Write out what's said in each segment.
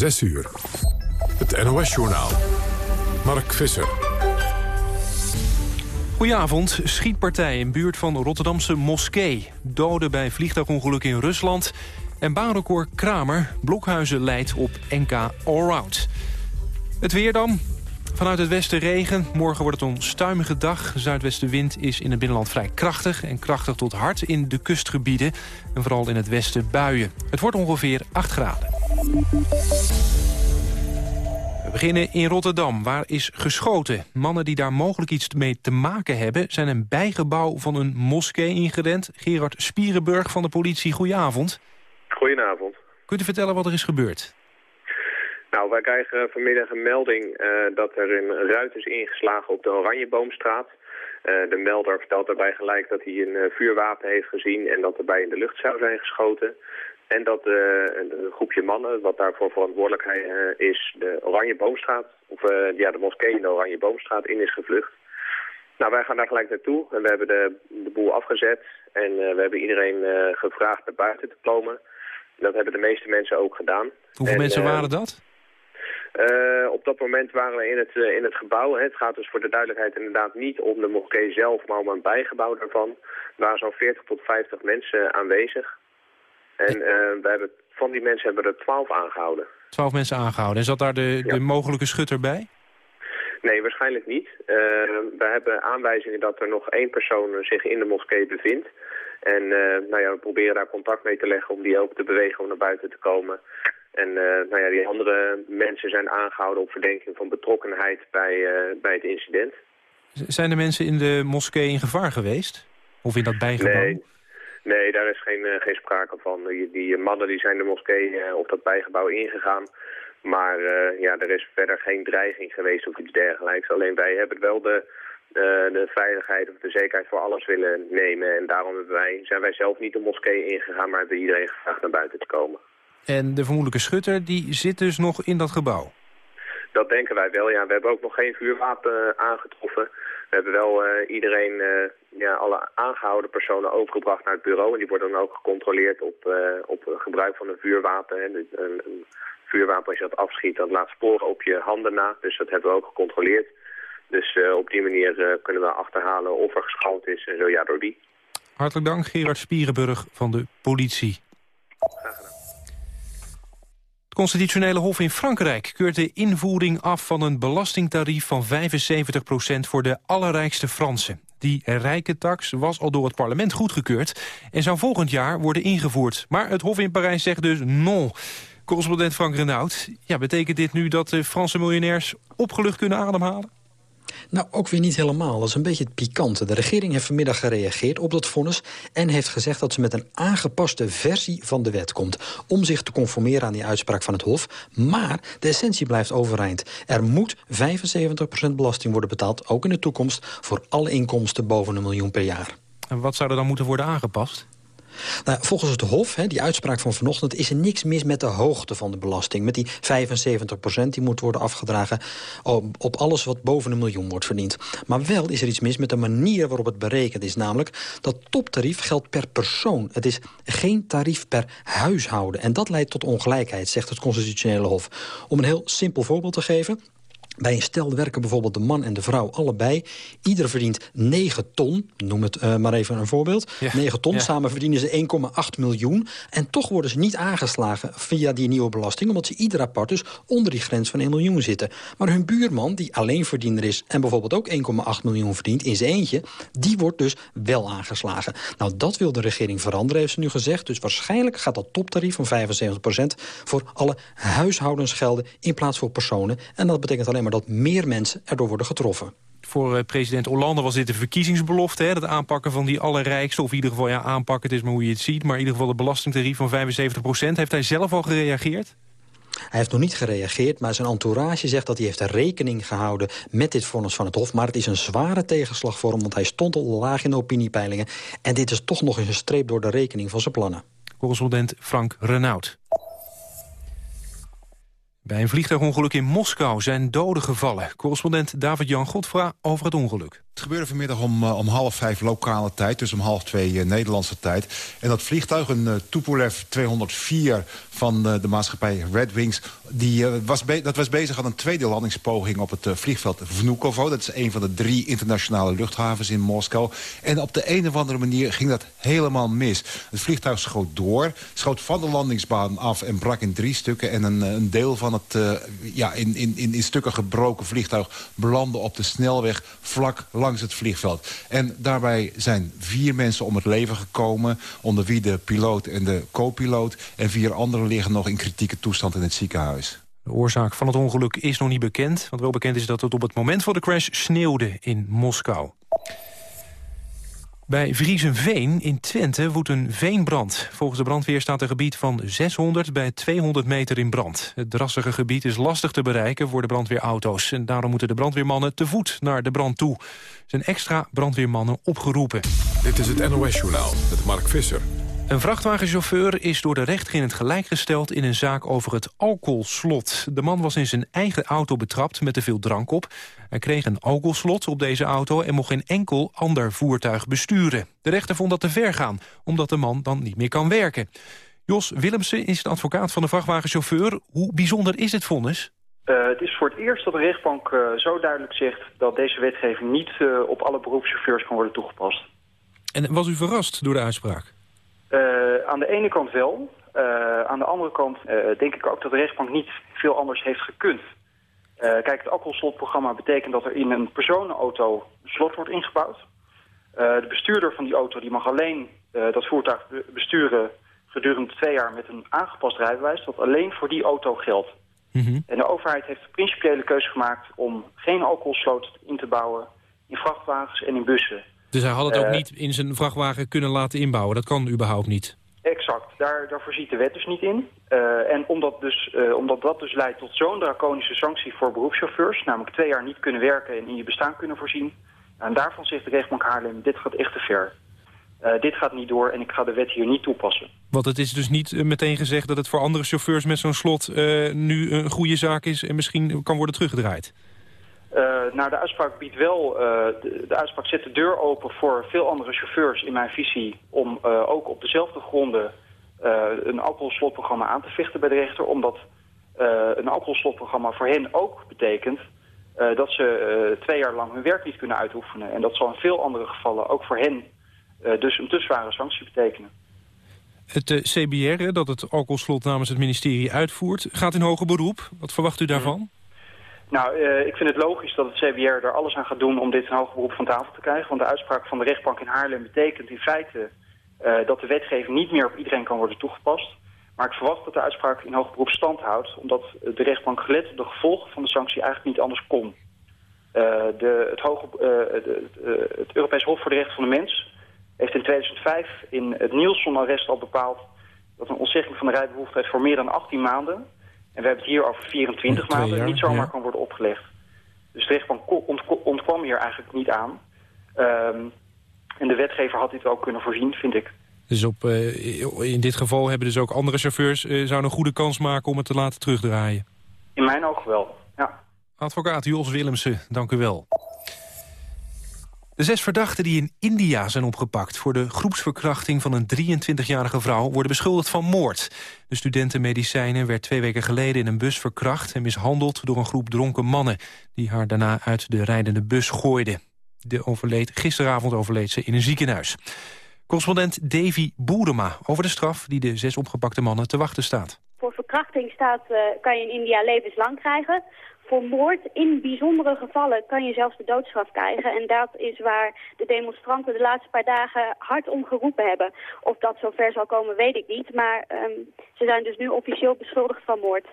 6 uur. Het NOS-journaal. Mark Visser. Goedenavond. Schietpartij in buurt van Rotterdamse moskee. Doden bij vliegtuigongeluk in Rusland. En baanrecord Kramer. Blokhuizen leidt op NK Allround. Het weer dan. Vanuit het westen regen. Morgen wordt het een onstuimige dag. Zuidwestenwind is in het binnenland vrij krachtig... en krachtig tot hard in de kustgebieden. En vooral in het westen buien. Het wordt ongeveer 8 graden. We beginnen in Rotterdam, waar is geschoten. Mannen die daar mogelijk iets mee te maken hebben... zijn een bijgebouw van een moskee ingerend. Gerard Spierenburg van de politie, goedenavond. Goedenavond. Kunt u vertellen wat er is gebeurd? Nou, wij krijgen vanmiddag een melding uh, dat er een ruit is ingeslagen op de Oranjeboomstraat. Uh, de melder vertelt daarbij gelijk dat hij een uh, vuurwapen heeft gezien en dat erbij in de lucht zou zijn geschoten. En dat een groepje mannen, wat daarvoor verantwoordelijk is, de Oranjeboomstraat, of ja, de moskee in de Oranjeboomstraat in is gevlucht. Nou, wij gaan daar gelijk naartoe en we hebben de, de boel afgezet en we hebben iedereen gevraagd naar buiten te komen. Dat hebben de meeste mensen ook gedaan. Hoeveel en, mensen waren dat? Uh, op dat moment waren we in het, uh, in het gebouw. Hè. Het gaat dus voor de duidelijkheid inderdaad niet om de moskee zelf, maar om een bijgebouw daarvan. Er waren zo'n 40 tot 50 mensen aanwezig. En uh, we hebben, van die mensen hebben we er 12 aangehouden. 12 mensen aangehouden. En zat daar de, ja. de mogelijke schutter bij? Nee, waarschijnlijk niet. we hebben aanwijzingen dat er nog één persoon zich in de moskee bevindt. En nou ja, we proberen daar contact mee te leggen om die ook te bewegen om naar buiten te komen. En uh, nou ja, die andere mensen zijn aangehouden op verdenking van betrokkenheid bij, bij het incident. Zijn de mensen in de moskee in gevaar geweest? Of in dat bijgebouw? Nee, nee daar is geen, uh, geen sprake van. Die, die, mannen die zijn de moskee of dat bijgebouw ingegaan. Maar ja, er is verder geen dreiging geweest of iets dergelijks. Alleen wij hebben wel de, de veiligheid of de zekerheid voor alles willen nemen. En daarom wij, zijn wij zelf niet de moskee ingegaan, maar hebben iedereen gevraagd naar buiten te komen. En de vermoedelijke schutter die zit dus nog in dat gebouw? Dat denken wij wel, ja. We hebben ook nog geen vuurwapen aangetroffen. We hebben wel uh, iedereen, uh, ja, alle aangehouden personen overgebracht naar het bureau. En die worden dan ook gecontroleerd op, uh, op gebruik van een vuurwapen. Een, een, een, vuurwapen, als je dat afschiet, dat laat sporen op je handen na. Dus dat hebben we ook gecontroleerd. Dus op die manier kunnen we achterhalen of er geschoten is en zo ja door die. Hartelijk dank Gerard Spierenburg van de politie. Graag gedaan. Het Constitutionele Hof in Frankrijk keurt de invoering af van een belastingtarief van 75% voor de allerrijkste Fransen. Die rijke tax was al door het parlement goedgekeurd en zou volgend jaar worden ingevoerd. Maar het Hof in Parijs zegt dus non. Correspondent Frank Renaud, ja, betekent dit nu dat de Franse miljonairs opgelucht kunnen ademhalen? Nou, ook weer niet helemaal. Dat is een beetje het pikante. De regering heeft vanmiddag gereageerd op dat vonnis... en heeft gezegd dat ze met een aangepaste versie van de wet komt... om zich te conformeren aan die uitspraak van het Hof. Maar de essentie blijft overeind. Er moet 75% belasting worden betaald, ook in de toekomst... voor alle inkomsten boven een miljoen per jaar. En wat zou er dan moeten worden aangepast? Nou, volgens het Hof, hè, die uitspraak van vanochtend... is er niks mis met de hoogte van de belasting. Met die 75 procent die moet worden afgedragen... Op, alles wat boven een miljoen wordt verdiend. Maar wel is er iets mis met de manier waarop het berekend is. Namelijk, dat toptarief geldt per persoon. Het is geen tarief per huishouden. En dat leidt tot ongelijkheid, zegt het Constitutionele Hof. Om een heel simpel voorbeeld te geven... Bij een stel werken bijvoorbeeld de man en de vrouw allebei. Ieder verdient 9 ton, noem het uh, maar even een voorbeeld. Ja, 9 ton, ja. samen verdienen ze 1,8 miljoen. En toch worden ze niet aangeslagen via die nieuwe belasting... omdat ze ieder apart dus onder die grens van 1 miljoen zitten. Maar hun buurman, die alleenverdiener is... en bijvoorbeeld ook 1,8 miljoen verdient in zijn eentje... die wordt dus wel aangeslagen. Nou, dat wil de regering veranderen, heeft ze nu gezegd. Dus waarschijnlijk gaat dat toptarief van 75% voor alle huishoudens gelden... in plaats voor personen. En dat betekent alleen maar dat meer mensen erdoor worden getroffen. Voor uh, president Hollande was dit de verkiezingsbelofte. Hè? Het aanpakken van die allerrijkste, of in ieder geval ja, aanpakken, het is maar hoe je het ziet. Maar in ieder geval het belastingtarief van 75 procent. Heeft hij zelf al gereageerd? Hij heeft nog niet gereageerd, maar zijn entourage zegt dat hij heeft rekening gehouden met dit vonnis van het Hof. Maar het is een zware tegenslag voor hem, want hij stond al laag in de opiniepeilingen. En dit is toch nog eens een streep door de rekening van zijn plannen. Correspondent Frank Renaud. Bij een vliegtuigongeluk in Moskou zijn doden gevallen. Correspondent David-Jan Godfra over het ongeluk. Het gebeurde vanmiddag om, om half vijf lokale tijd, dus om half twee Nederlandse tijd. En dat vliegtuig, een uh, Tupolev 204 van de maatschappij Red Wings... Die, was dat was bezig aan een tweede landingspoging op het vliegveld Vnukovo. Dat is een van de drie internationale luchthavens in Moskou. En op de een of andere manier ging dat helemaal mis. Het vliegtuig schoot door, schoot van de landingsbaan af... en brak in drie stukken. En een, een deel van het ja, in, in, in stukken gebroken vliegtuig... belandde op de snelweg vlak langs het vliegveld. En daarbij zijn vier mensen om het leven gekomen... onder wie de piloot en de co-piloot. En vier anderen liggen nog in kritieke toestand in het ziekenhuis. De oorzaak van het ongeluk is nog niet bekend. Wat wel bekend is dat het op het moment van de crash sneeuwde in Moskou. Bij Vriezenveen in Twente woedt een veenbrand. Volgens de brandweer staat een gebied van 600 bij 200 meter in brand. Het drassige gebied is lastig te bereiken voor de brandweerauto's. En daarom moeten de brandweermannen te voet naar de brand toe. Er zijn extra brandweermannen opgeroepen. Dit is het NOS Journaal met Mark Visser. Een vrachtwagenchauffeur is door de rechter in het gelijk gesteld... in een zaak over het alcoholslot. De man was in zijn eigen auto betrapt met te veel drank op. Hij kreeg een alcoholslot op deze auto... en mocht geen enkel ander voertuig besturen. De rechter vond dat te ver gaan, omdat de man dan niet meer kan werken. Jos Willemsen is de advocaat van de vrachtwagenchauffeur. Hoe bijzonder is het vonnis? Uh, het is voor het eerst dat de rechtbank uh, zo duidelijk zegt... dat deze wetgeving niet uh, op alle beroepschauffeurs kan worden toegepast. En was u verrast door de uitspraak? Uh, aan de ene kant wel. Uh, aan de andere kant uh, denk ik ook dat de rechtbank niet veel anders heeft gekund. kijk, het alcoholslotprogramma betekent dat er in een personenauto een slot wordt ingebouwd. de bestuurder van die auto die mag alleen dat voertuig besturen gedurende twee jaar met een aangepast rijbewijs... dat alleen voor die auto geldt. Mm -hmm. En de overheid heeft de principiële keuze gemaakt om geen alcoholsloot in te bouwen in vrachtwagens en in bussen. Dus hij had het ook uh, niet in zijn vrachtwagen kunnen laten inbouwen? Dat kan überhaupt niet? Exact. Daar, daar voorziet de wet dus niet in. Uh, en omdat, dus, uh, omdat dat dus leidt tot zo'n draconische sanctie voor beroepschauffeurs... namelijk twee jaar niet kunnen werken en in je bestaan kunnen voorzien... en daarvan zegt de rechtbank Haarlem, dit gaat echt te ver. Uh, dit gaat niet door en ik ga de wet hier niet toepassen. Want het is dus niet meteen gezegd dat het voor andere chauffeurs met zo'n slot... nu een goede zaak is en misschien kan worden teruggedraaid? Uh, nou, de uitspraak biedt wel, uh, de, uitspraak zet de deur open voor veel andere chauffeurs in mijn visie om uh, ook op dezelfde gronden een alcoholslotprogramma aan te vechten bij de rechter, omdat een alcoholslotprogramma voor hen ook betekent dat ze twee jaar lang hun werk niet kunnen uitoefenen. En dat zal in veel andere gevallen ook voor hen dus een te zware sanctie betekenen. Het CBR, dat het alcoholslot namens het ministerie uitvoert, gaat in hoger beroep. Wat verwacht u daarvan? Nou, uh, ik vind het logisch dat het CBR er alles aan gaat doen om dit in hoger beroep van tafel te krijgen. Want de uitspraak van de rechtbank in Haarlem betekent in feite uh, dat de wetgeving niet meer op iedereen kan worden toegepast. Maar ik verwacht dat de uitspraak in hoger beroep stand houdt, omdat de rechtbank gelet op de gevolgen van de sanctie eigenlijk niet anders kon. Uh, de, het, hoge, de, het Europees Hof voor de Rechten van de Mens heeft in 2005 in het Nielsen-arrest al bepaald dat een ontzegging van de rijbehoeftigheid voor meer dan 18 maanden en we hebben het hier over 24 maanden, jaar, niet zomaar ja. kan worden opgelegd. Dus de rechtbank ontkwam hier eigenlijk niet aan. Um, en de wetgever had dit ook kunnen voorzien, vind ik. Dus op, uh, in dit geval hebben dus ook andere chauffeurs... Uh, zouden een goede kans maken om het te laten terugdraaien? In mijn ogen wel, ja. Advocaat Jos Willemsen, dank u wel. De zes verdachten die in India zijn opgepakt... voor de groepsverkrachting van een 23-jarige vrouw... worden beschuldigd van moord. De studentenmedicijnen werd twee weken geleden in een bus verkracht... en mishandeld door een groep dronken mannen... die haar daarna uit de rijdende bus gooiden. De overleed, gisteravond overleed ze in een ziekenhuis. Correspondent Davy Boerema over de straf... die de zes opgepakte mannen te wachten staat. Voor verkrachting staat, uh, kan je in India levenslang krijgen voor moord in bijzondere gevallen kan je zelfs de doodstraf krijgen. En dat is waar de demonstranten de laatste paar dagen hard om geroepen hebben. Of dat zover zal komen, weet ik niet. Maar um, ze zijn dus nu officieel beschuldigd van moord.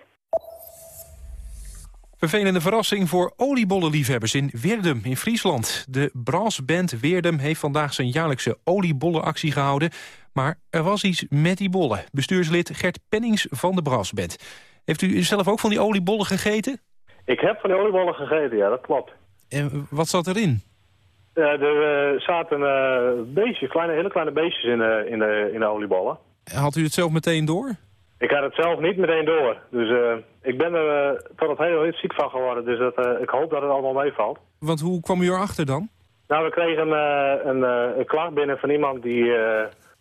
Vervelende verrassing voor oliebollenliefhebbers in Weerdum in Friesland. De brassband Weerdum heeft vandaag zijn jaarlijkse oliebollenactie gehouden. Maar er was iets met die bollen. Bestuurslid Gert Pennings van de brassband. Heeft u zelf ook van die oliebollen gegeten? Ik heb van die oliebollen gegeten, ja, dat klopt. En wat zat erin? Uh, er uh, zaten uh, beestjes, kleine, hele kleine beestjes in, in, de, in de oliebollen. Had u het zelf meteen door? Ik had het zelf niet meteen door. Dus ik ben er tot het hele ziek van geworden. Dus dat, ik hoop dat het allemaal meevalt. Want hoe kwam u erachter dan? Nou, we kregen een, een klacht binnen van iemand die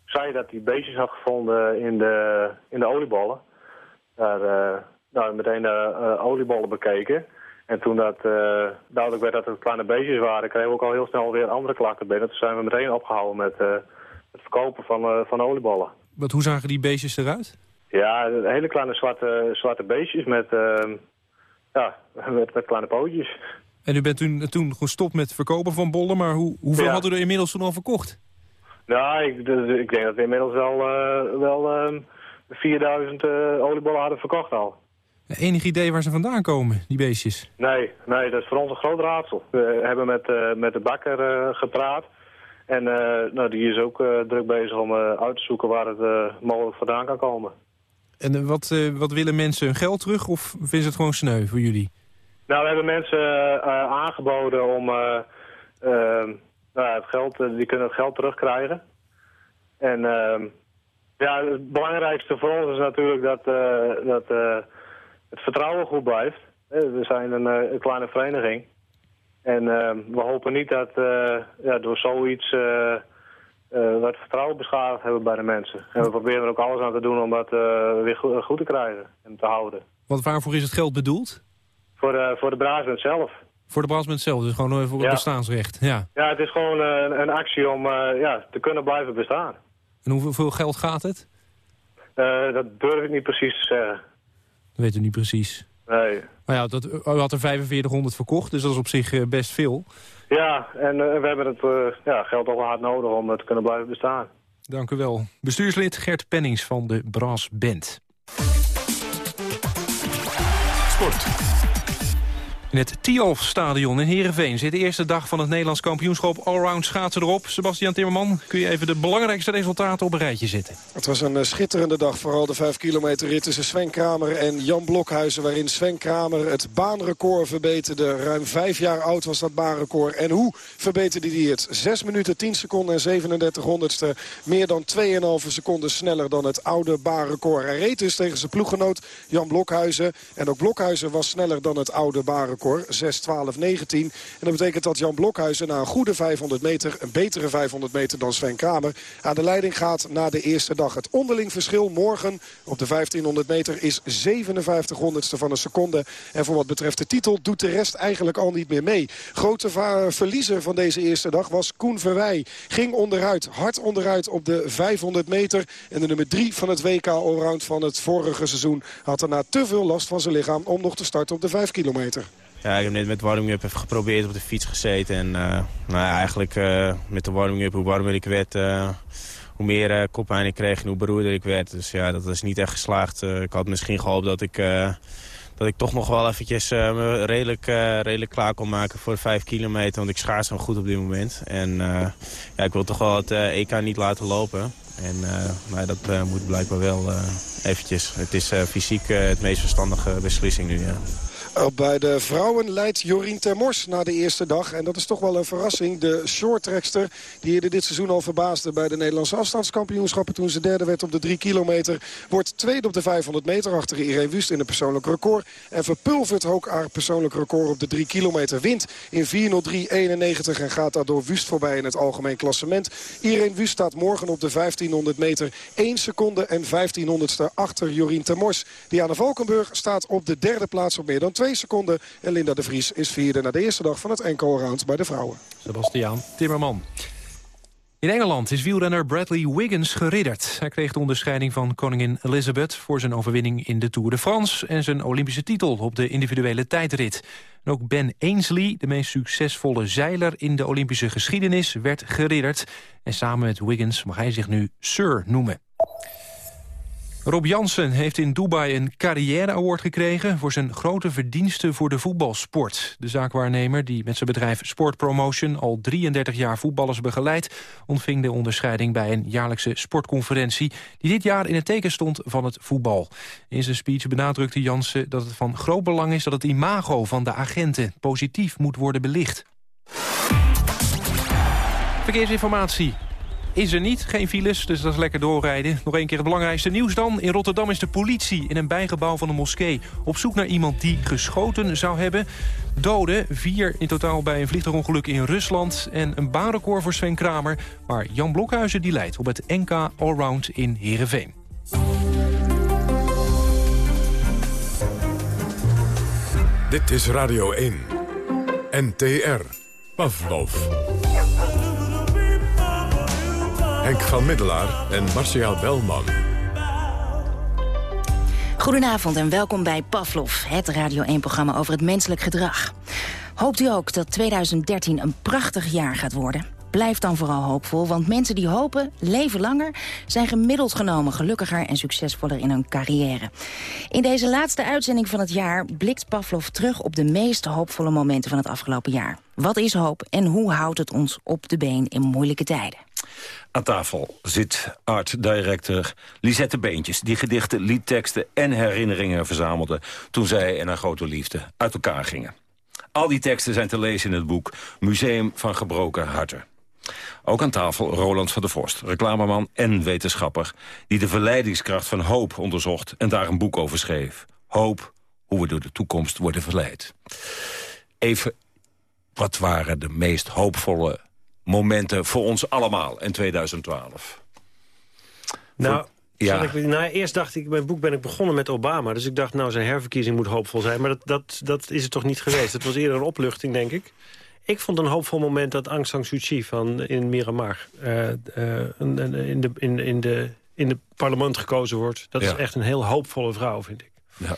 zei dat hij beestjes had gevonden in de, in de oliebollen. Daar, nou, meteen de oliebollen bekeken. En toen dat duidelijk werd dat het kleine beestjes waren, kregen we ook al heel snel weer andere klachten binnen. Toen zijn we meteen opgehouden met het verkopen van, van oliebollen. Wat, hoe zagen die beestjes eruit? Ja, hele kleine zwarte, zwarte beestjes met, uh, ja, met, met, kleine pootjes. En u bent toen, toen gestopt met verkopen van bollen, maar hoe, hoeveel ja. hadden u er inmiddels toen al verkocht? Nou, ik, ik denk dat we inmiddels wel, uh, wel uh, 4000 oliebollen hadden verkocht al. Enig idee waar ze vandaan komen, die beestjes? Nee, nee dat is voor ons een groot raadsel. We hebben met, uh, met de bakker uh, gepraat. En uh, nou, die is ook druk bezig om uit te zoeken waar het mogelijk vandaan kan komen. En wat, wat willen mensen hun geld terug of vinden ze het gewoon sneu voor jullie? Nou, we hebben mensen aangeboden om... nou, het geld, die kunnen het geld terugkrijgen. En ehm, ja, het belangrijkste voor ons is natuurlijk dat, dat het vertrouwen goed blijft. We zijn een, een kleine vereniging. En uh, we hopen niet dat uh, ja, door zoiets wat vertrouwen beschadigd hebben bij de mensen. En we proberen er ook alles aan te doen om dat weer goed, goed, te krijgen en te houden. Want waarvoor is het geld bedoeld? Voor de, voor de Brasement zelf. Voor de Brasement zelf, dus gewoon voor het bestaansrecht? Ja. ja, het is gewoon een, een actie om ja, te kunnen blijven bestaan. En hoeveel geld gaat het? dat durf ik niet precies te zeggen. Dat weet u niet precies. Nee. Maar ja, dat, u had er 4500 verkocht, dus dat is op zich uh, best veel. Ja, en uh, we hebben het uh, ja, geld al hard nodig om te kunnen blijven bestaan. Dank u wel. Bestuurslid Gert Pennings van de Brass Band. Sport. In het Tialf-stadion in Heerenveen zit de eerste dag van het Nederlands kampioenschap Allround schaatsen erop. Sebastian Timmerman, kun je even de belangrijkste resultaten op een rijtje zetten? Het was een schitterende dag, vooral de 5 kilometer rit tussen Sven Kramer en Jan Blokhuizen. Waarin Sven Kramer het baanrecord verbeterde. Ruim vijf jaar oud was dat baanrecord. En hoe verbeterde hij het? 6 minuten 10 seconden en 37 honderdste. Meer dan 2,5 seconden sneller dan het oude baanrecord. Hij reed dus tegen zijn ploeggenoot Jan Blokhuizen. En ook Blokhuizen was sneller dan het oude baanrecord. 6, 12, 19. En dat betekent dat Jan Blokhuizen na een goede 500 meter... een betere 500 meter dan Sven Kramer... aan de leiding gaat na de eerste dag. Het onderling verschil morgen op de 1500 meter is 57 honderdste van een seconde. En voor wat betreft de titel doet de rest eigenlijk al niet meer mee. Grote verliezer van deze eerste dag was Koen Verwij. Ging onderuit, hard onderuit op de 500 meter. En de nummer 3 van het WK Allround van het vorige seizoen... had daarna te veel last van zijn lichaam om nog te starten op de 5 kilometer. Ja, ik heb net met warming-up even geprobeerd op de fiets gezeten. En uh, nou ja, eigenlijk uh, met de warming-up, hoe warmer ik werd, uh, hoe meer koppijn ik kreeg en hoe beroerder ik werd. Dus ja, dat is niet echt geslaagd. ik had misschien gehoopt dat ik, dat ik toch nog wel eventjes me redelijk, redelijk klaar kon maken voor de 5 kilometer. Want ik schaars zo goed op dit moment. En ja, ik wil toch wel het EK niet laten lopen. En maar dat moet blijkbaar wel eventjes. Het is fysiek het meest verstandige beslissing nu, ja. Bij de vrouwen leidt Jorien Termors na de eerste dag. En dat is toch wel een verrassing. De shorttrekster die eerder dit seizoen al verbaasde bij de Nederlandse afstandskampioenschappen... toen ze derde werd op de 3 kilometer. Wordt tweede op de 500 meter achter Irene Wust in een persoonlijk record. En verpulvert ook haar persoonlijk record op de 3 kilometer. Wint in 4.03.91 en gaat daardoor Wust voorbij in het algemeen klassement. Irene Wust staat morgen op de 1500 meter 1 seconde en 1500ste achter Jorien Termors. Diana Valkenburg staat op de derde plaats op meer dan 2 seconden. En Linda de Vries is vierde na de eerste dag van het enkel round bij de vrouwen. Sebastiaan Timmerman. In Engeland is wielrenner Bradley Wiggins geridderd. Hij kreeg de onderscheiding van koningin Elizabeth... voor zijn overwinning in de Tour de France... en zijn Olympische titel op de individuele tijdrit. En ook Ben Ainsley, de meest succesvolle zeiler in de Olympische geschiedenis... werd geridderd. En samen met Wiggins mag hij zich nu Sir noemen. Rob Jansen heeft in Dubai een carrière award gekregen... voor zijn grote verdiensten voor de voetbalsport. De zaakwaarnemer, die met zijn bedrijf Sport Promotion... al 33 jaar voetballers begeleidt... ontving de onderscheiding bij een jaarlijkse sportconferentie... die dit jaar in het teken stond van het voetbal. In zijn speech benadrukte Jansen dat het van groot belang is... dat het imago van de agenten positief moet worden belicht. Verkeersinformatie is er niet. Geen files, dus dat is lekker doorrijden. Nog één keer het belangrijkste nieuws dan. In Rotterdam is de politie in een bijgebouw van de moskee... op zoek naar iemand die geschoten zou hebben. Doden, vier in totaal bij een vliegtuigongeluk in Rusland... en een baanrecord voor Sven Kramer. Maar Jan Blokhuizen die leidt op het NK Allround in Heerenveen. Dit is Radio 1. NTR. Pavlov. Henk van Middelaar en Marcia Belman. Goedenavond en welkom bij Pavlov, het Radio 1-programma over het menselijk gedrag. Hoopt u ook dat 2013 een prachtig jaar gaat worden? Blijf dan vooral hoopvol, want mensen die hopen, leven langer... zijn gemiddeld genomen gelukkiger en succesvoller in hun carrière. In deze laatste uitzending van het jaar blikt Pavlov terug... op de meest hoopvolle momenten van het afgelopen jaar. Wat is hoop en hoe houdt het ons op de been in moeilijke tijden? Aan tafel zit art-director Lisette Beentjes... die gedichten, liedteksten en herinneringen verzamelde... toen zij en haar grote liefde uit elkaar gingen. Al die teksten zijn te lezen in het boek Museum van Gebroken Harten. Ook aan tafel Roland van der Vorst, reclameman en wetenschapper... die de verleidingskracht van hoop onderzocht en daar een boek over schreef. Hoop, hoe we door de toekomst worden verleid. Even, wat waren de meest hoopvolle momenten voor ons allemaal in 2012? Nou, ja. Ik, nou, eerst dacht ik, mijn boek ben ik begonnen met Obama. Dus ik dacht, nou, zijn herverkiezing moet hoopvol zijn. Maar dat, dat, dat is het toch niet geweest. Het was eerder een opluchting, denk ik. Ik vond een hoopvol moment dat Aung San Suu Kyi van in Myanmar... Uh, in, de, in, in, de, in het parlement gekozen wordt. Dat is echt een heel hoopvolle vrouw, vind ik. Ja.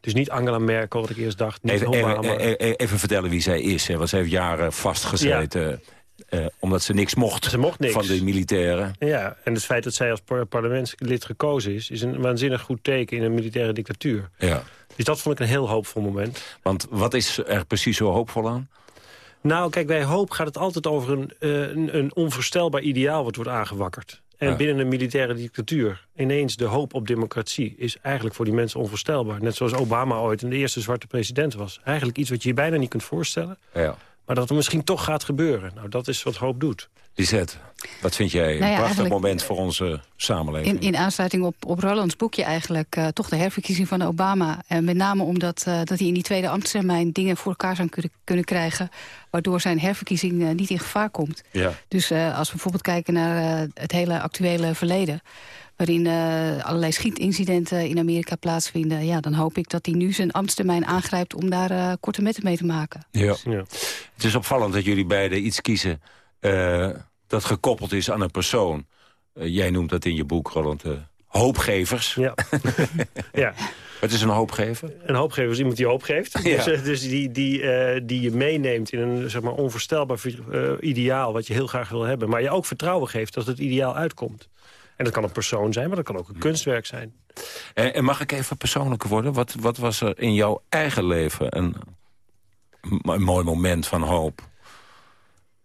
Dus niet Angela Merkel, wat ik eerst dacht. Niet even, even, even, vertellen wie zij is. Hè, want ze heeft jaren vastgezeten... Uh, omdat ze niks mocht, ze mocht niks. van de militairen. Ja, en het feit dat zij als parlementslid gekozen is... is een waanzinnig goed teken in een militaire dictatuur. Ja. Dus dat vond ik een heel hoopvol moment. Want wat is er precies zo hoopvol aan? Nou, kijk, bij hoop gaat het altijd over een, uh, een, een, onvoorstelbaar ideaal... wat wordt aangewakkerd. En binnen een militaire dictatuur ineens de hoop op democratie... is eigenlijk voor die mensen onvoorstelbaar. Net zoals Obama ooit een de eerste zwarte president was. Eigenlijk iets wat je je bijna niet kunt voorstellen. Ja. Maar dat het misschien toch gaat gebeuren. Nou, dat is wat hoop doet. Lisette, wat vind jij nou een prachtig moment voor onze samenleving? In, in aansluiting op, op Rolands boekje eigenlijk... Uh, toch de herverkiezing van Obama. En met name omdat uh, dat hij in die tweede ambtstermijn... dingen voor elkaar zou kunnen, kunnen krijgen... waardoor zijn herverkiezing uh, niet in gevaar komt. Ja. Dus als we bijvoorbeeld kijken naar het hele actuele verleden waarin uh, allerlei schietincidenten in Amerika plaatsvinden... Ja, dan hoop ik dat hij nu zijn ambtstermijn aangrijpt om daar uh, korte metten mee te maken. Ja. ja. Het is opvallend dat jullie beiden iets kiezen uh, dat gekoppeld is aan een persoon. jij noemt dat in je boek, Roland, hoopgevers. Ja. ja. Wat is een hoopgever? Een hoopgever is iemand die hoop geeft. Ja. Dus, dus, die, die, die je meeneemt in een zeg maar, onvoorstelbaar ideaal... wat je heel graag wil hebben. Maar je ook vertrouwen geeft dat het ideaal uitkomt. En dat kan een persoon zijn, maar dat kan ook een kunstwerk zijn. En, en mag ik even persoonlijker worden? Wat, wat was er in jouw eigen leven een, een mooi moment van hoop?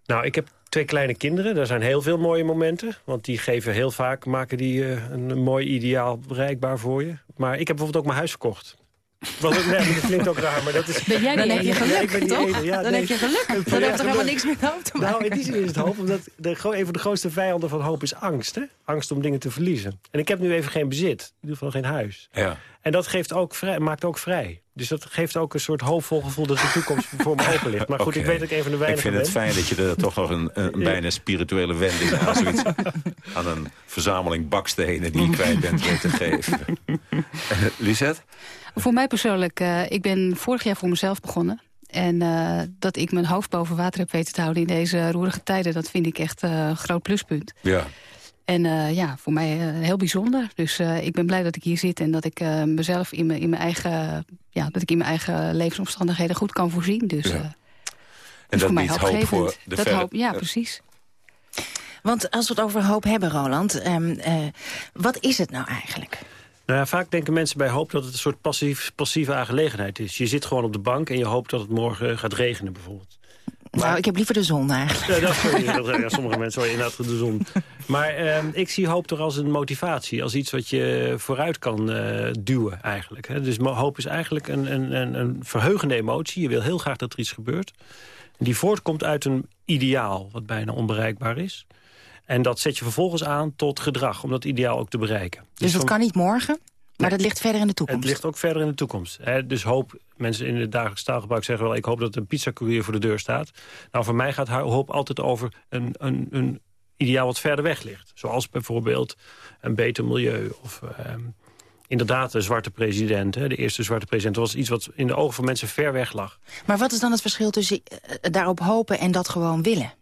Nou, ik heb twee kleine kinderen. Daar zijn heel veel mooie momenten. Want die geven heel vaak, maken die uh, een mooi ideaal bereikbaar voor je. Maar ik heb bijvoorbeeld ook mijn huis verkocht. Wat, nee, dat klinkt ook raar, maar dat is... Ben jij dan heb je geluk, ja, toch? Ja, dan nee. heb je geluk. Dan heeft er helemaal niks meer hoop te maken. Nou, in die zin is het hoop, omdat de, een van de grootste vijanden van hoop is angst. Hè? Angst om dingen te verliezen. En ik heb nu even geen bezit, in ieder geval geen huis. Ja. En dat geeft ook vrij, maakt ook vrij. Dus dat geeft ook een soort hoopvol gevoel dat de toekomst voor me open ligt. Maar goed, ik weet dat ik even de weinig Ik vind het fijn dat je er toch nog een, een bijna spirituele wending aan, zoiets, aan een verzameling bakstenen die je kwijt bent weet te geven. Lisette? Voor mij persoonlijk, uh, ik ben vorig jaar voor mezelf begonnen. En uh, dat ik mijn hoofd boven water heb weten te houden in deze roerige tijden... dat vind ik echt uh, een groot pluspunt. Ja. En uh, ja, voor mij heel bijzonder. Dus ik ben blij dat ik hier zit en dat ik mezelf in mijn, in mijn eigen, ja, dat ik in mijn eigen levensomstandigheden goed kan voorzien. Dus, ja. en dat voor mij hoop voor de dat hoop, Ja, precies. Want als we het over hoop hebben, Roland, um, wat is het nou eigenlijk? Nou ja, vaak denken mensen bij hoop dat het een soort passief, passieve aangelegenheid is. Je zit gewoon op de bank en je hoopt dat het morgen gaat regenen bijvoorbeeld. Maar, nou, ik heb liever de zon eigenlijk. Ja, dat, sorry, ja, sommige mensen hoor je inderdaad de zon. Maar eh, ik zie hoop toch als een motivatie. Als iets wat je vooruit kan uh, duwen eigenlijk. Hè. Dus hoop is eigenlijk een, een, een, verheugende emotie. Je wil heel graag dat er iets gebeurt. Die voortkomt uit een ideaal wat bijna onbereikbaar is. En dat zet je vervolgens aan tot gedrag, om dat ideaal ook te bereiken. Dus, dus dat kan niet morgen? Maar dat ligt verder in de toekomst? Het ligt ook verder in de toekomst. Dus hoop, mensen in het dagelijks taalgebruik zeggen wel... ik hoop dat een pizzacourier voor de deur staat. Nou, voor mij gaat hoop altijd over een, een, een ideaal wat verder weg ligt. Zoals bijvoorbeeld een beter milieu of... Ehm, inderdaad de zwarte president, hè, de eerste zwarte president... was iets wat in de ogen van mensen ver weg lag. Maar wat is dan het verschil tussen uh, daarop hopen en dat gewoon willen?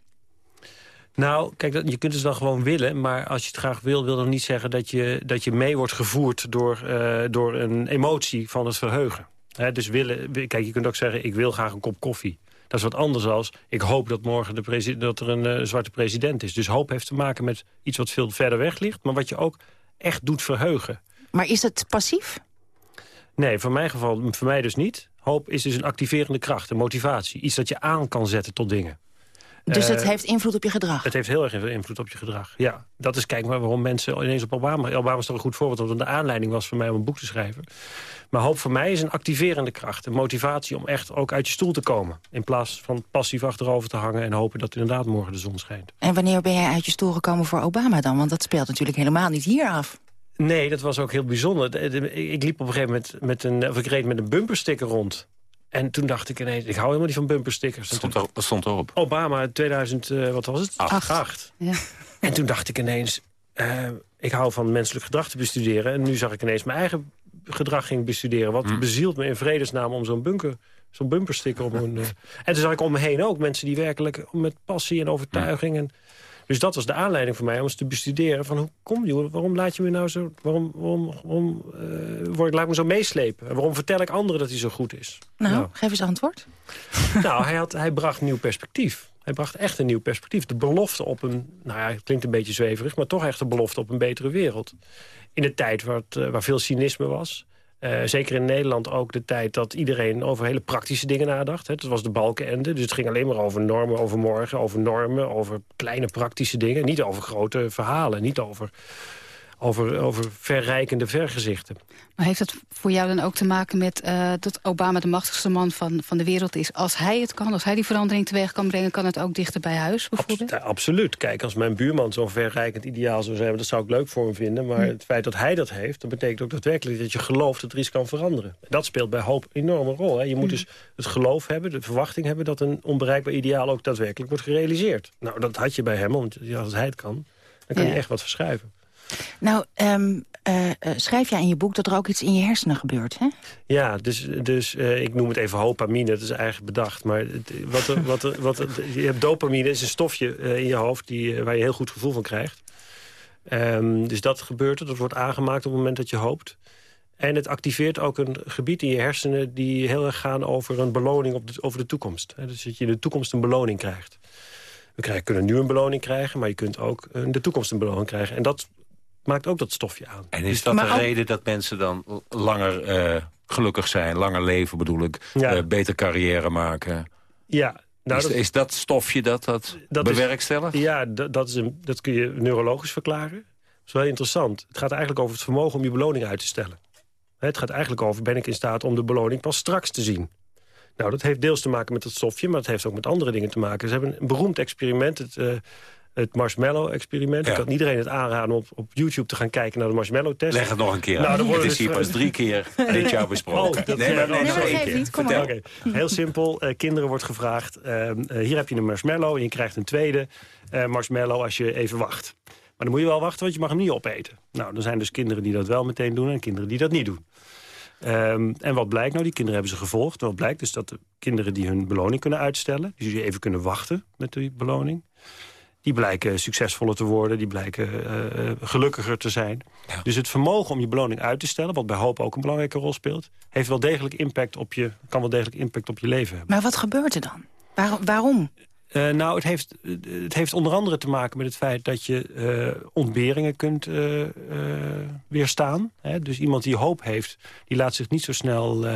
Nou, kijk, je kunt het wel gewoon willen... maar als je het graag wil, wil dat niet zeggen dat je, dat je mee wordt gevoerd... Door, uh, door een emotie van het verheugen. dus willen, kijk, je kunt ook zeggen, ik wil graag een kop koffie. Dat is wat anders als, ik hoop dat morgen de dat er een uh, zwarte president is. Dus hoop heeft te maken met iets wat veel verder weg ligt... maar wat je ook echt doet verheugen. Maar is het passief? Nee, voor mijn geval, voor mij dus niet. Hoop is dus een activerende kracht, een motivatie. Iets dat je aan kan zetten tot dingen. Dus het eh, heeft invloed op je gedrag? Het heeft heel erg veel invloed op je gedrag, ja. Dat is kijk maar waarom mensen ineens op Obama... Obama is toch een goed voorbeeld, omdat de aanleiding was voor mij om een boek te schrijven. Maar hoop voor mij is een activerende kracht. Een motivatie om echt ook uit je stoel te komen. In plaats van passief achterover te hangen en hopen dat inderdaad morgen de zon schijnt. En wanneer ben jij uit je stoel gekomen voor Obama dan? Want dat speelt natuurlijk helemaal niet hier af. Nee, dat was ook heel bijzonder. Ik liep op een gegeven moment met een, of ik reed met een bumpersticker rond. En toen dacht ik ineens, ik hou helemaal niet van bumperstickers. Stond er, wat stond erop? Obama 2000, uh, wat was het? Acht. Acht. Ja. En toen dacht ik ineens, uh, ik hou van menselijk gedrag te bestuderen. En nu zag ik ineens mijn eigen gedrag ging bestuderen. Wat mm. bezielt me in vredesnaam om zo'n bunker zo'n bumpersticker om een... Uh, en toen zag ik om me heen ook mensen die werkelijk met passie en overtuiging... En, dus dat was de aanleiding voor mij om eens te bestuderen... van hoe kom je, waarom laat je me nou zo... waarom, waarom, waarom uh, word, laat ik me zo meeslepen? En waarom vertel ik anderen dat hij zo goed is? Nou, nou. geef eens antwoord. nou, hij, had, hij bracht nieuw perspectief. Hij bracht echt een nieuw perspectief. De belofte op een, nou ja, het klinkt een beetje zweverig... maar toch echt de belofte op een betere wereld. In een tijd waar, het, eh, waar veel cynisme was... Uh, zeker in Nederland ook de tijd dat iedereen over hele praktische dingen nadacht. Het was de balkenende, dus het ging alleen maar over normen, over morgen, over normen, over kleine praktische dingen. Niet over grote verhalen, niet over over, over verrijkende vergezichten. Maar heeft het voor jou dan ook te maken met uh, dat Obama de machtigste man van, van de wereld is? Als hij het kan, als hij die verandering teweeg kan brengen... kan het ook dichter bij huis bijvoorbeeld? absoluut. Kijk, als mijn buurman zo'n verrijkend ideaal zou zijn... dat zou ik leuk voor hem vinden. Maar het feit dat hij dat heeft... dat betekent ook daadwerkelijk dat je gelooft dat er iets kan veranderen. Dat speelt bij hoop een enorme rol. Hè. Je moet dus het geloof hebben, de verwachting hebben... dat een onbereikbaar ideaal ook daadwerkelijk wordt gerealiseerd. Nou, dat had je bij hem, want als hij het kan... dan kan je echt wat verschuiven. Nou, um, uh, schrijf jij in je boek dat er ook iets in je hersenen gebeurt, hè? Ja, dus, dus uh, ik noem het even hopamine, dat is eigenlijk bedacht. Maar wat wat wat je hebt dopamine, is een stofje in je hoofd die, waar je heel goed gevoel van krijgt. Um, dus dat gebeurt er, dat wordt aangemaakt op het moment dat je hoopt. En het activeert ook een gebied in je hersenen... die heel erg gaan over een beloning op over de toekomst. Dus dat je in de toekomst een beloning krijgt. We krijgen, kunnen nu een beloning krijgen, maar je kunt ook in de toekomst een beloning krijgen. En dat maakt ook dat stofje aan. En is dus dat de reden dat mensen dan langer uh, gelukkig zijn, langer leven bedoel ik, ja. uh, beter carrière maken? Ja. Nou, is, dat, is, dat, stofje dat dat, dat bewerkstelligt? Ja, dat, is een, dat kun je neurologisch verklaren. Dat is wel interessant. Het gaat eigenlijk over het vermogen om je beloning uit te stellen. Het gaat eigenlijk over, ben ik in staat om de beloning pas straks te zien? Nou, dat heeft deels te maken met het stofje, maar het heeft ook met andere dingen te maken. Ze hebben een beroemd experiment, het uh, het marshmallow-experiment. Ik kan iedereen het aanraden om op, op YouTube te gaan kijken naar de marshmallow-test. Leg het nog een keer nou, Het is hier pas drie keer dit jaar besproken. Oh, dat, nee, nee, nee, nee, niet. Kom maar. Heel simpel. Uh, kinderen wordt gevraagd, uh, hier heb je een marshmallow... en je krijgt een tweede uh, marshmallow als je even wacht. Maar dan moet je wel wachten, want je mag hem niet opeten. Nou, er zijn dus kinderen die dat wel meteen doen... en kinderen die dat niet doen. Um, en wat blijkt nou? Die kinderen hebben ze gevolgd. Wat blijkt dus dat de kinderen die hun beloning kunnen uitstellen... dus die even kunnen wachten met die beloning die blijken succesvoller te worden, die blijken uh, gelukkiger te zijn. Dus het vermogen om je beloning uit te stellen, wat bij hoop ook een belangrijke rol speelt, heeft wel degelijk impact op je, kan wel degelijk impact op je leven hebben. Maar wat gebeurt er dan? waarom? Uh, nou, het heeft, het heeft onder andere te maken met het feit dat je uh, ontberingen kunt uh, weerstaan. Hè? Dus iemand die hoop heeft, die laat zich niet zo snel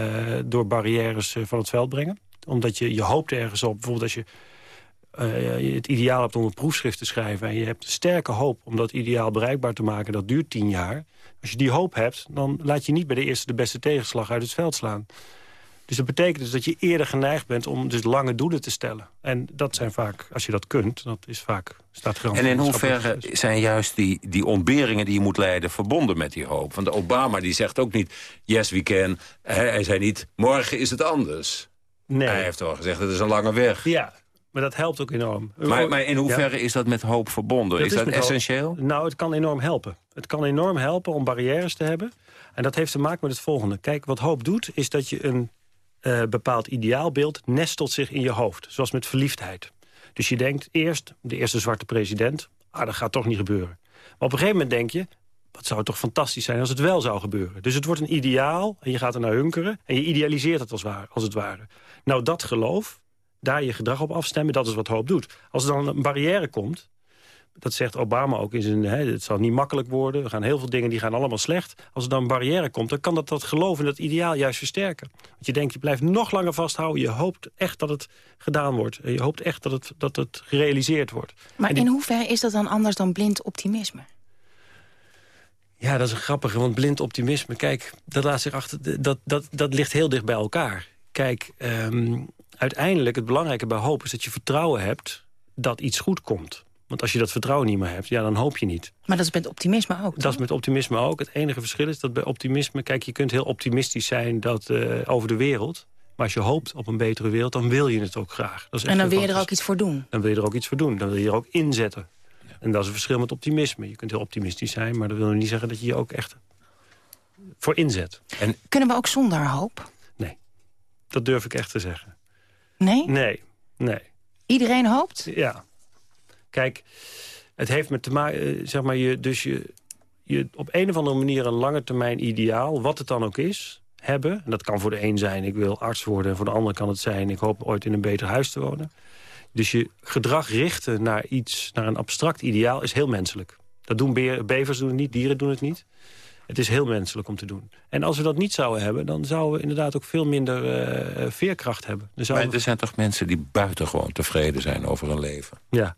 door barrières van het veld brengen. Omdat je, je hoopt ergens op. Bijvoorbeeld als je uh, het ideaal hebt om een proefschrift te schrijven... en je hebt sterke hoop om dat ideaal bereikbaar te maken... dat duurt tien jaar. Als je die hoop hebt, dan laat je niet bij de eerste de beste tegenslag uit het veld slaan. Dus dat betekent dus dat je eerder geneigd bent om dus lange doelen te stellen. En dat zijn vaak, als je dat kunt, dat is vaak, staat garant. En in hoeverre zijn juist die, die ontberingen die je moet leiden verbonden met die hoop? Want Obama die zegt ook niet, yes we can. Hij zei niet, morgen is het anders. Nee. Hij heeft wel gezegd, het is een lange weg. Ja, maar dat helpt ook enorm. Maar, maar in hoeverre is dat met hoop verbonden? is, dat essentieel? Nou, het kan enorm helpen. Het kan enorm helpen om barrières te hebben. En dat heeft te maken met het volgende. Kijk, wat hoop doet, is dat je een uh, bepaald ideaalbeeld nestelt zich in je hoofd. Zoals met verliefdheid. Dus je denkt eerst, de eerste zwarte president... ah, dat gaat toch niet gebeuren. Maar op een gegeven moment denk je... wat zou het toch fantastisch zijn als het wel zou gebeuren. Dus het wordt een ideaal en je gaat er naar hunkeren... en je idealiseert het als, waar, als het ware. Nou, dat geloof, daar je gedrag op afstemmen, dat is wat hoop doet. Als er dan een barrière komt, dat zegt Obama ook in zijn... Hè, het zal niet makkelijk worden, we gaan heel veel dingen die gaan allemaal slecht. Als er dan een barrière komt, dan kan dat dat geloof in dat ideaal juist versterken. Want je denkt, je blijft nog langer vasthouden. Je hoopt echt dat het gedaan wordt. Je hoopt echt dat het, dat het gerealiseerd wordt. Maar in hoeverre is dat dan anders dan blind optimisme? Ja, dat is een grappige, want blind optimisme... kijk, dat, laat zich achter, dat, dat, dat ligt heel dicht bij elkaar. Kijk, um, uiteindelijk het belangrijke bij hoop is dat je vertrouwen hebt dat iets goed komt. Want als je dat vertrouwen niet meer hebt, ja, dan hoop je niet. Maar dat is met optimisme ook, Dat is met optimisme ook. Het enige verschil is dat bij optimisme... Kijk, je kunt heel optimistisch zijn dat, uh, over de wereld... Maar als je hoopt op een betere wereld, dan wil je het ook graag. Dat is en dan wil je er ook iets voor doen? Dan wil je er ook iets voor doen. Dan wil je er ook inzetten. En dat is een verschil met optimisme. Je kunt heel optimistisch zijn, maar dat wil niet zeggen dat je je ook echt voor inzet. En... Kunnen we ook zonder hoop? Nee, dat durf ik echt te zeggen. Nee? Nee, nee. Iedereen hoopt? Ja. Kijk, het heeft met te maken, eh, zeg maar, je, dus je, je op een of andere manier een lange termijn ideaal, wat het dan ook is, hebben. En dat kan voor de een zijn, ik wil arts worden. En voor de ander kan het zijn, ik hoop ooit in een beter huis te wonen. Dus je gedrag richten naar iets, naar een abstract ideaal, is heel menselijk. Dat doen bevers doen het niet, dieren doen het niet. Het is heel menselijk om te doen. En als we dat niet zouden hebben, dan zouden we inderdaad ook veel minder uh, veerkracht hebben. maar er zijn toch mensen die buitengewoon tevreden zijn over hun leven? Ja.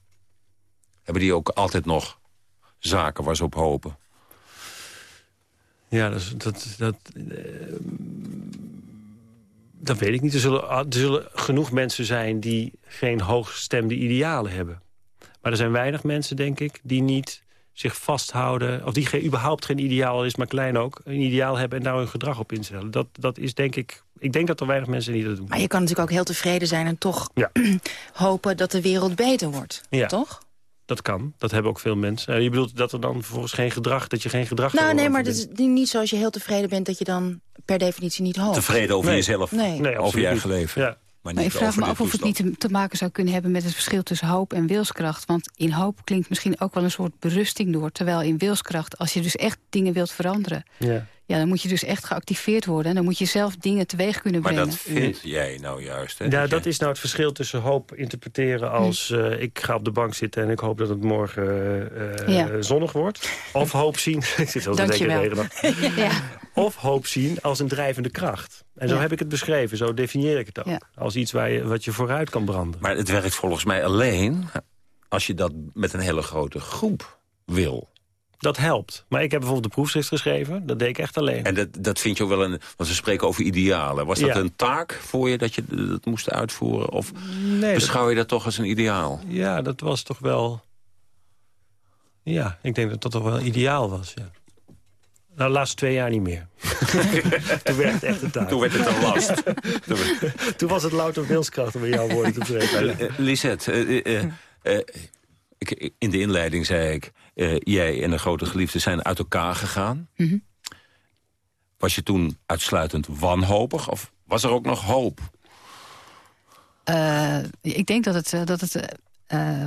Hebben die ook altijd nog zaken waar ze op hopen? Ja, dat, dat, dat, uh, dat weet ik niet. Er zullen, er zullen genoeg mensen zijn die geen hooggestemde idealen hebben. Maar er zijn weinig mensen, denk ik, die niet zich vasthouden... of die geen, überhaupt geen ideaal is, maar klein ook... een ideaal hebben en daar hun gedrag op instellen. Dat, dat is denk ik... Ik denk dat er weinig mensen die dat doen. Maar je kan natuurlijk ook heel tevreden zijn en toch ja. hopen dat de wereld beter wordt. Ja. Toch? Dat kan. Dat hebben ook veel mensen. Uh, je bedoelt dat er dan vervolgens geen gedrag, dat je geen gedrag... Nou, nee, maar het is niet zoals je heel tevreden bent... dat je dan per definitie niet hoopt. Tevreden over jezelf, nee. over je eigen leven. Ja. Maar, maar ik vraag me af of het niet te, maken zou kunnen hebben met het verschil tussen hoop en wilskracht. Want in hoop klinkt misschien ook wel een soort berusting door. Terwijl in wilskracht, als je dus echt dingen wilt veranderen... Ja. Ja, dan moet je dus echt geactiveerd worden. En dan moet je zelf dingen teweeg kunnen brengen. Maar dat vind jij nou juist, hè? Ja, dat is nou het verschil tussen hoop interpreteren als... Hm. Uh, ik ga op de bank zitten en ik hoop dat het morgen uh, ja. zonnig wordt. Of hoop zien... ik zit wel te denken ja. Of hoop zien als een drijvende kracht. En zo heb ik het beschreven, zo definieer ik het ook. Als iets waar je, wat je vooruit kan branden. Maar het werkt volgens mij alleen als je dat met een hele grote groep wil. Dat helpt. Maar ik heb bijvoorbeeld de proefschrift geschreven. Dat deed ik echt alleen. En dat, dat vind je ook wel een... Want we spreken over idealen. Was dat een taak voor je dat je dat moest uitvoeren? Of nee, beschouw je dat toch als een ideaal? Ja, dat was toch wel... Ja, ik denk dat dat toch wel ideaal was, ja. Nou, de laatste twee jaar niet meer. Toen werd het echt een taak. Toen werd het een last. Toen was het louter wilskracht om in jouw woorden te spreken. Uh, Lisette, uh, uh, in de inleiding zei ik... Uh, jij en de grote geliefde zijn uit elkaar gegaan. Mm -hmm. Was je toen uitsluitend wanhopig? Of was er ook nog hoop? Uh, ik denk dat het, dat het uh,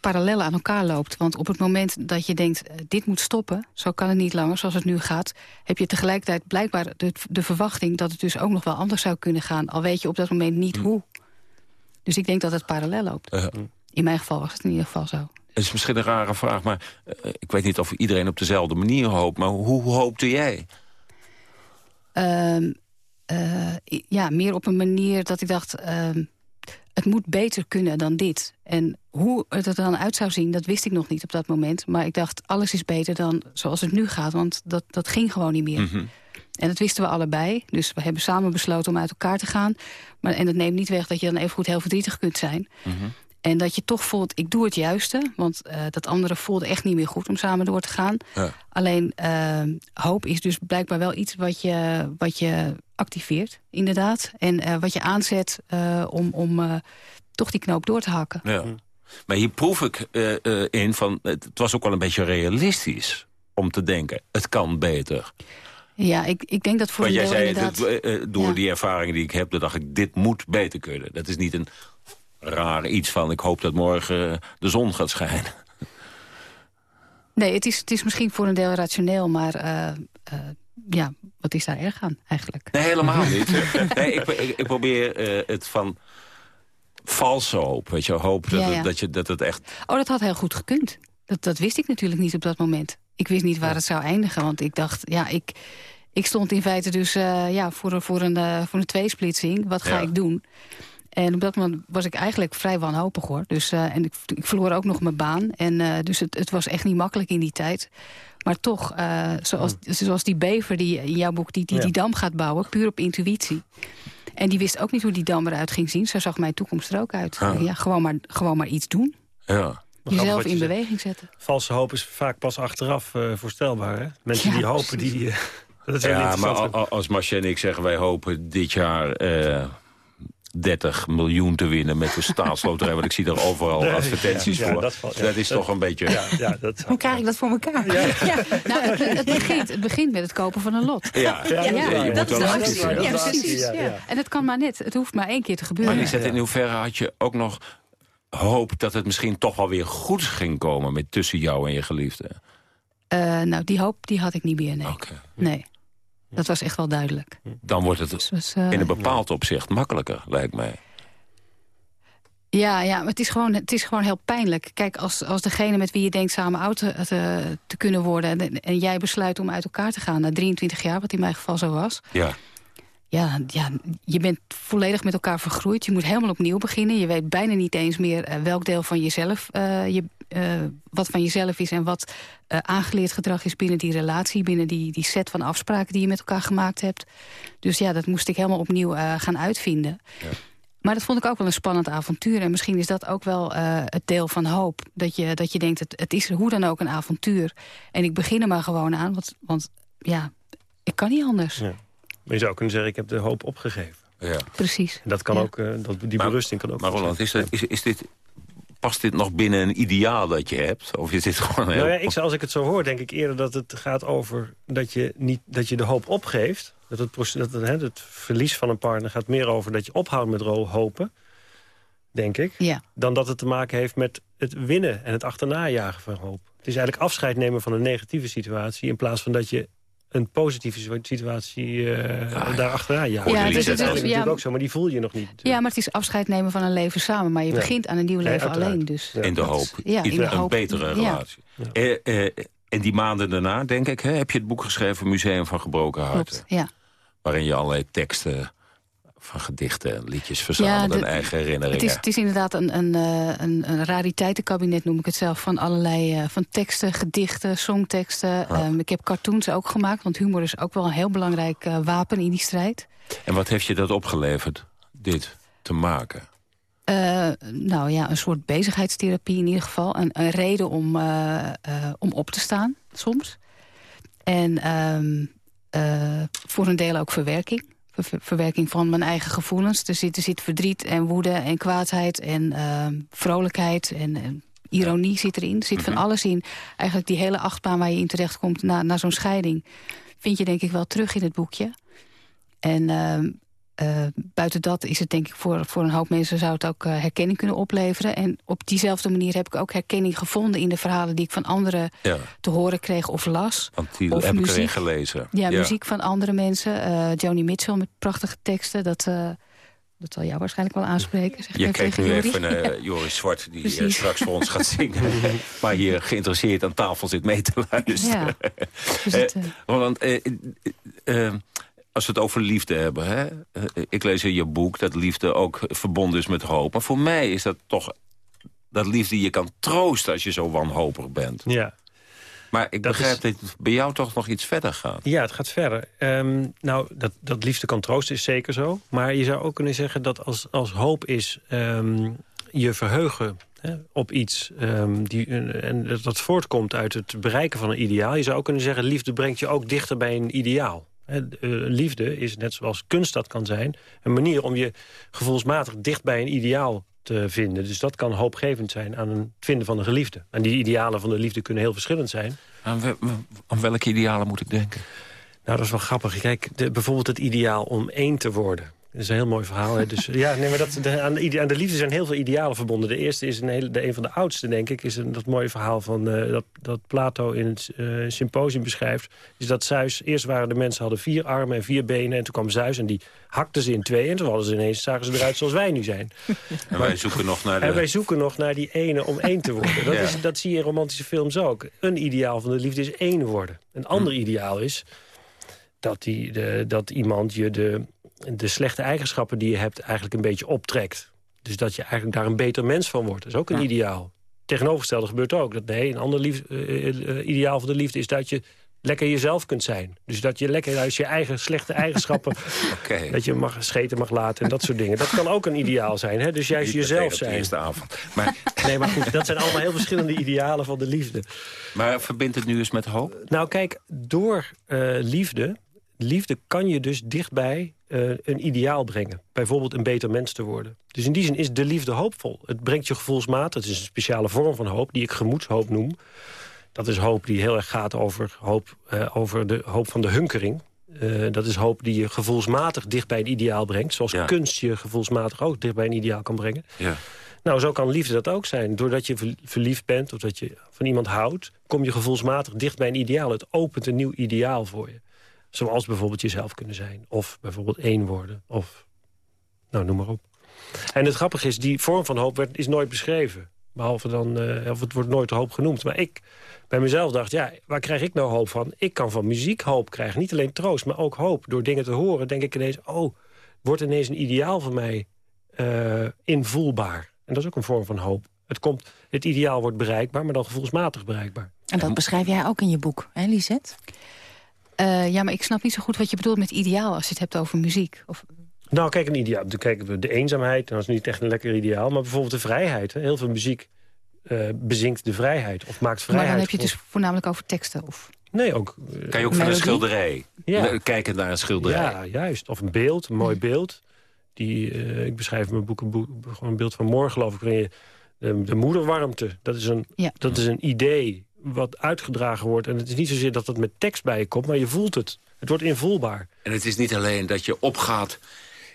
parallel aan elkaar loopt. Want op het moment dat je denkt, dit moet stoppen... zo kan het niet langer, zoals het nu gaat... heb je tegelijkertijd blijkbaar de, de verwachting... dat het dus ook nog wel anders zou kunnen gaan. Al weet je op dat moment niet mm. hoe. Dus ik denk dat het parallel loopt. In mijn geval was het in ieder geval zo. Het is misschien een rare vraag, maar uh, ik weet niet of iedereen op dezelfde manier hoopt. Maar hoe hoopte jij? Uh, ja, meer op een manier dat ik dacht... Ehm, het moet beter kunnen dan dit. En hoe het er dan uit zou zien, dat wist ik nog niet op dat moment. Maar ik dacht, alles is beter dan zoals het nu gaat. Want dat, dat ging gewoon niet meer. Mm En dat wisten we allebei. Dus we hebben samen besloten om uit elkaar te gaan. Maar, en dat neemt niet weg dat je dan even goed heel verdrietig kunt zijn. Mhm. En dat je toch voelt, ik doe het juiste. Want uh, dat andere voelde echt niet meer goed om samen door te gaan. Ja. Alleen uh, hoop is dus blijkbaar wel iets wat je, wat je activeert, inderdaad. En uh, wat je aanzet om, om toch die knoop door te hakken. Ja. Maar hier proef ik in van, het was ook wel een beetje realistisch om te denken. Het kan beter. Ja, ik, ik denk dat voor een jij deel zei, inderdaad... het, door Ja. die ervaringen die ik heb, dan dacht ik, dit moet beter kunnen. Dat is niet een raar iets van, ik hoop dat morgen de zon gaat schijnen. Nee, het is, het is misschien voor een deel rationeel, maar eh, eh, ja, wat is daar erg aan eigenlijk? Nee, helemaal niet. nee, ik, ik, ik probeer eh, het van valse hoop, weet je, hoop dat, Ja, het- dat, je, dat het echt... Oh, dat had heel goed gekund. Dat, dat wist ik natuurlijk niet op dat moment. Ik wist niet waar het zou eindigen, want ik dacht, ja, ik, ik stond in feite dus ja, voor, een- voor, een, voor een tweesplitsing. Wat ga ik doen? En op dat moment was ik eigenlijk vrij wanhopig hoor. Dus, eh, en ik, ik verloor ook nog mijn baan. En, eh, dus het, het was echt niet makkelijk in die tijd. Maar toch, eh, zoals, zoals die bever die in jouw boek die, die, Ja. die dam gaat bouwen, puur op intuïtie. En die wist ook niet hoe die dam eruit ging zien. Zo zag mijn toekomst er ook uit. Ah. Ja, gewoon, maar, gewoon maar iets doen. Ja. Jezelf je in beweging zetten. Valse hoop is vaak pas achteraf voorstelbaar. Hè? Mensen Ja, die hopen, die... dat is Ja, maar als Marcia en ik zeggen, wij hopen dit jaar... eh 30 miljoen te winnen met de staatsloterij. Want ik zie er overal Nee, advertenties ja, ja, voor. dat valt- ja. dat is Dat- toch een beetje... Ja, ja, dat, Hoe krijg ik dat voor elkaar? Ja. Nou, het, het begint, het begint met het kopen van een lot. Ja, dat is de actie. Ja, Dat precies. En het kan maar net. Het hoeft maar één keer te gebeuren. Maar Lisette, in hoeverre had je ook nog hoop dat het misschien toch wel weer goed ging komen... met tussen jou en je geliefde? Eh, nou, die hoop die had ik niet meer. Nee, dat was echt wel duidelijk. Dan wordt het Dus was, eh, in een bepaald opzicht makkelijker, lijkt mij. Ja, ja, maar het is, gewoon, het is gewoon heel pijnlijk. Kijk, als, als degene met wie je denkt samen oud te, te, te kunnen worden... En, en jij besluit om uit elkaar te gaan na 23 jaar, wat in mijn geval zo was... Ja. Ja, ja, je bent volledig met elkaar vergroeid. Je moet helemaal opnieuw beginnen. Je weet bijna niet eens meer eh, welk deel van jezelf... eh, je, eh, wat van jezelf is en wat aangeleerd gedrag is binnen die relatie... binnen die, die set van afspraken die je met elkaar gemaakt hebt. Dus ja, dat moest ik helemaal opnieuw gaan uitvinden. Maar dat vond ik ook wel een spannend avontuur. En misschien is dat ook wel het deel van hoop. Dat je, dat je denkt, het, het is hoe dan ook een avontuur. En ik begin er maar gewoon aan, want, want ja, ik kan niet anders. Ja. Maar je zou kunnen zeggen, ik heb de hoop opgegeven. Ja. Precies. En dat kan Ja. ook, eh, dat, die Maar- berusting kan ook... Maar Roland, is, dat, is, is dit, past dit nog binnen een ideaal dat je hebt? Of is dit gewoon heel... Nou ja, ik, zou- als ik het zo hoor, denk ik eerder dat het gaat over dat je, niet, dat je de hoop opgeeft. Dat het, proces- dat het, hè, het verlies van een partner gaat meer over dat je ophoudt met hopen. Denk ik. Ja. Dan dat het te maken heeft met het winnen en het achternajagen van hoop. Het is eigenlijk afscheid nemen van een negatieve situatie... in plaats van dat je een positieve situatie eh jaagt. Ja, dus is het is- ja, natuurlijk ook zo, maar die voel je nog niet. Ja, maar het is afscheid nemen van een leven samen. Maar je Ja. begint aan een nieuw leven alleen. Dus. In de hoop. Ja, in de een hoop. betere Ja. relatie. Eh, eh, en die maanden daarna, denk ik, hè, heb je het boek geschreven... Museum van Gebroken Harten. Klopt, ja. Waarin je allerlei teksten van gedichten en liedjes verzamelt... de- en eigen herinneringen. Het is, het is inderdaad een, een, eh, een, een rariteitenkabinet, noem ik het zelf. Van allerlei eh, van teksten, gedichten, songteksten. Ehm, ik heb cartoons ook gemaakt, want humor is ook wel een heel belangrijk eh, wapen in die strijd. En wat heeft je dat opgeleverd, dit te maken? Nou ja, een soort bezigheidstherapie in ieder geval. Een, een reden om, om op te staan, soms. En ehm, eh, voor een deel ook verwerking. Ver- ver- verwerking van mijn eigen gevoelens. Er zit, er zit verdriet en woede en kwaadheid en ehm, vrolijkheid en, en ironie zit erin. Er zit van alles in. Eigenlijk die hele achtbaan waar je in terechtkomt na, na zo'n scheiding... vind je denk ik wel terug in het boekje. En eh, buiten dat is het denk ik voor, voor een hoop mensen zou het ook eh, herkenning kunnen opleveren. En op diezelfde manier heb ik ook herkenning gevonden in de verhalen die ik van anderen Ja, te horen kreeg of las. want die Of heb ik erin muziek. gelezen. Ja, muziek van andere mensen. eh Joni Mitchell met prachtige teksten. Dat, dat zal jou waarschijnlijk wel aanspreken. Zeg ik Je even tegen nu even naar Ja. Joris Zwart... die straks voor ons gaat zingen. maar hier geïnteresseerd aan tafel zit mee te luisteren. Ja. Dus het, Eh, als we het over liefde hebben... Hè? eh, ik lees in je boek dat liefde ook verbonden is met hoop. Maar voor mij is dat toch dat liefde je kan troosten als je zo wanhopig bent. Ja. Maar ik begrijp dat het bij jou toch nog iets verder gaat. Ja, het gaat verder. Um, nou, dat, dat liefde kan troosten is zeker zo. Maar je zou ook kunnen zeggen dat als, als hoop is um, je verheugen hè, op iets... Um, die, en dat voortkomt uit het bereiken van een ideaal. Je zou ook kunnen zeggen, liefde brengt je ook dichter bij een ideaal. He, liefde is, net zoals kunst dat kan zijn... een manier om je gevoelsmatig dicht bij een ideaal te vinden. Dus dat kan hoopgevend zijn aan het vinden van een geliefde. En die idealen van de liefde kunnen heel verschillend zijn. Aan, aan welke idealen moet ik denken? Nou, dat is wel grappig. Kijk, de, bijvoorbeeld het ideaal om één te worden. Dat is een heel mooi verhaal. Hè? Dus, ja, nee, maar dat, de, aan, de, aan, de, liefde zijn heel veel idealen verbonden. De eerste is een, hele, de, een van de oudste, denk ik... is een, dat mooie verhaal van, uh, dat, dat Plato in het uh, symposium beschrijft... is dat Zeus... Eerst waren de mensen hadden vier armen en vier benen... en toen kwam Zeus en die hakte ze in twee... en toen hadden ze ineens, zagen ze eruit zoals wij nu zijn. En wij zoeken nog naar de... En wij zoeken nog naar die ene om één te worden. Dat, ja. is, dat zie je in romantische films ook. Een ideaal van de liefde is één worden. Een ander hm. ideaal is dat, die, de, dat iemand je de de slechte eigenschappen die je hebt eigenlijk een beetje optrekt. Dus dat je eigenlijk daar een beter mens van wordt. Dat is ook een ideaal. Tegenovergestelde gebeurt ook. Dat, nee, een ander lief, uh, uh, ideaal van de liefde is dat je lekker jezelf kunt zijn. Dus dat je lekker uit je eigen slechte eigenschappen... okay. dat je mag scheten mag laten en dat soort dingen. Dat kan ook een ideaal zijn. Hè? Dus juist jezelf zijn. de eerste avond. Maar... Nee, maar goed, dat zijn allemaal heel verschillende idealen van de liefde. Maar verbindt het nu eens met hoop? Nou kijk, door uh, liefde... Liefde kan je dus dichtbij uh, een ideaal brengen. Bijvoorbeeld een beter mens te worden. Dus in die zin is de liefde hoopvol. Het brengt je gevoelsmaat. Het is een speciale vorm van hoop die ik gemoedshoop noem. Dat is hoop die heel erg gaat over, hoop, uh, over de hoop van de hunkering. Uh, dat is hoop die je gevoelsmatig dicht bij een ideaal brengt. Zoals ja. kunst je gevoelsmatig ook dicht bij een ideaal kan brengen. Ja. Nou, zo kan liefde dat ook zijn. Doordat je verliefd bent of dat je van iemand houdt... kom je gevoelsmatig dicht bij een ideaal. Het opent een nieuw ideaal voor je. Zoals bijvoorbeeld jezelf kunnen zijn. Of bijvoorbeeld één worden. Of, nou, noem maar op. En het grappige is, die vorm van hoop werd, is nooit beschreven. Behalve dan, uh, of het wordt nooit hoop genoemd. Maar ik bij mezelf dacht, ja, waar krijg ik nou hoop van? Ik kan van muziek hoop krijgen. Niet alleen troost, maar ook hoop. Door dingen te horen denk ik ineens, oh, wordt ineens een ideaal van mij uh, invoelbaar. En dat is ook een vorm van hoop. Het, komt, het ideaal wordt bereikbaar, maar dan gevoelsmatig bereikbaar. En dat beschrijf jij ook in je boek, hè, Lisette? Uh, ja, maar ik snap niet zo goed wat je bedoelt met ideaal... als je het hebt over muziek. Of... Nou, kijk, een ideaal. Kijk, de eenzaamheid, dat is niet echt een lekker ideaal. Maar bijvoorbeeld de vrijheid. Hè. Heel veel muziek uh, bezinkt de vrijheid. Of maakt vrijheid. Maar dan heb je het dus voornamelijk over teksten? Of... Nee, ook... Uh, kan je ook van een schilderij ja. kijken naar een schilderij? Ja, juist. Of een beeld, een mooi beeld. Die, uh, ik beschrijf in mijn boek een, boek, een beeld van morgen, geloof ik. Je, de, de moederwarmte, dat is, een, ja. dat is een idee wat uitgedragen wordt. En het is niet zozeer dat het met tekst bij je komt, maar je voelt het. Het wordt invoelbaar. En het is niet alleen dat je opgaat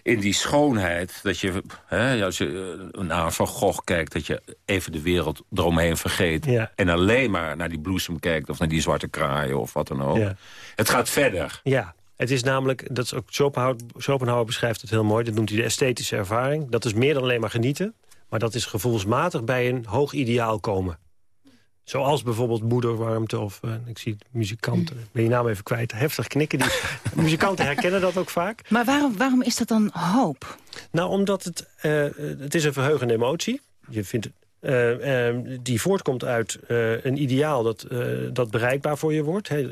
in die schoonheid... dat je, hè, als je eh, naar Van Gogh kijkt... dat je even de wereld eromheen vergeet... Ja. en alleen maar naar die bloesem kijkt... of naar die zwarte kraaien of wat dan ook. Ja. Het gaat verder. Ja, het is namelijk, dat is ook Schopenhauer, Schopenhauer beschrijft het heel mooi... dat noemt hij de esthetische ervaring. Dat is meer dan alleen maar genieten... maar dat is gevoelsmatig bij een hoog ideaal komen. Zoals bijvoorbeeld moederwarmte of, uh, ik zie muzikanten, ik ben je naam even kwijt, heftig knikken. Die, muzikanten herkennen dat ook vaak. Maar waarom, waarom is dat dan hoop? Nou, omdat het, uh, het is een verheugende emotie. Je vindt uh, die voortkomt uit een ideaal dat, dat bereikbaar voor je wordt. He,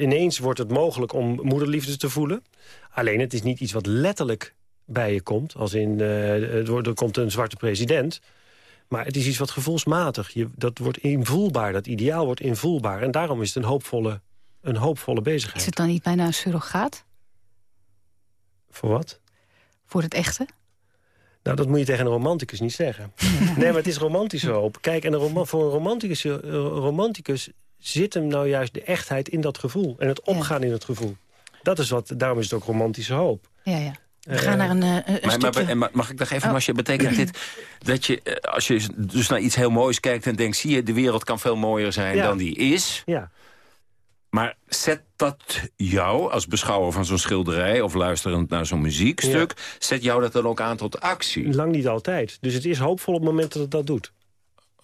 ineens wordt het mogelijk om moederliefde te voelen. Alleen het is niet iets wat letterlijk bij je komt. Als in, er komt een zwarte president... Maar het is iets wat gevoelsmatig. Je, dat wordt invoelbaar, dat ideaal wordt invoelbaar. En daarom is het een hoopvolle, een hoopvolle bezigheid. Is het dan niet bijna een surrogaat? Voor wat? Voor het echte? Nou, dat moet je tegen een romanticus niet zeggen. nee, maar het is romantische hoop. Kijk, en een voor een romanticus, uh, romanticus zit hem nou juist de echtheid in dat gevoel. En het opgaan ja. in het gevoel. Dat is wat, daarom is het ook romantische hoop. Ja, ja. We gaan naar een, een maar, mag ik nog even, oh. als je betekent dit... dat je, als je dus naar iets heel moois kijkt en denkt... zie je, de wereld kan veel mooier zijn ja. dan die is... Ja. Maar zet dat jou, als beschouwer van zo'n schilderij... of luisterend naar zo'n muziekstuk... Ja. zet jou dat dan ook aan tot actie? Lang niet altijd. Dus het is hoopvol op het moment dat het dat doet.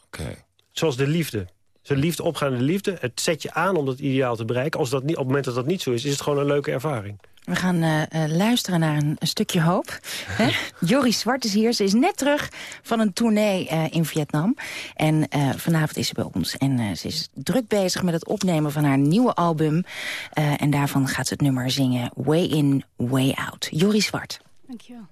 Oké. Okay. Zoals de liefde. Zijn liefde, opgaande liefde. Het zet je aan om dat ideaal te bereiken. Als dat niet, op het moment dat dat niet zo is, is het gewoon een leuke ervaring. We gaan uh, luisteren naar een, een stukje hoop. Joris Zwart is hier. Ze is net terug van een tournee uh, in Vietnam. En vanavond is ze bij ons. En ze is druk bezig met het opnemen van haar nieuwe album. en daarvan gaat ze het nummer zingen Way In, Way Out. Joris Zwart. Dankjewel.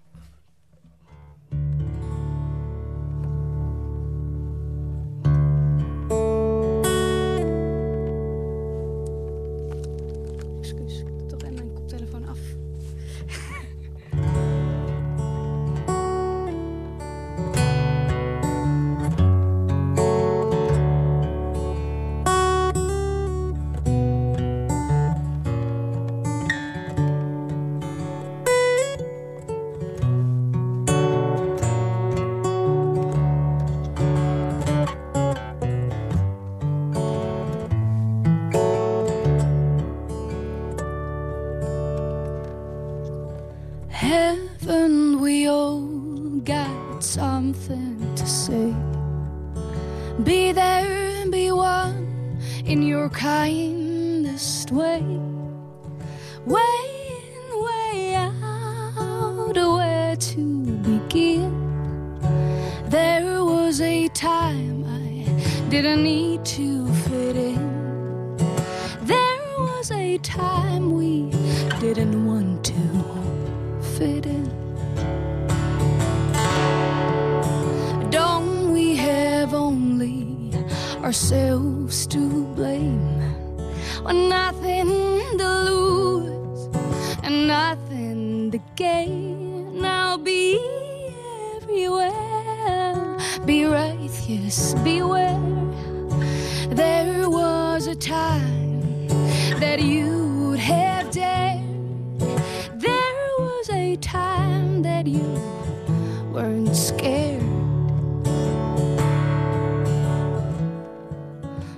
weren't scared.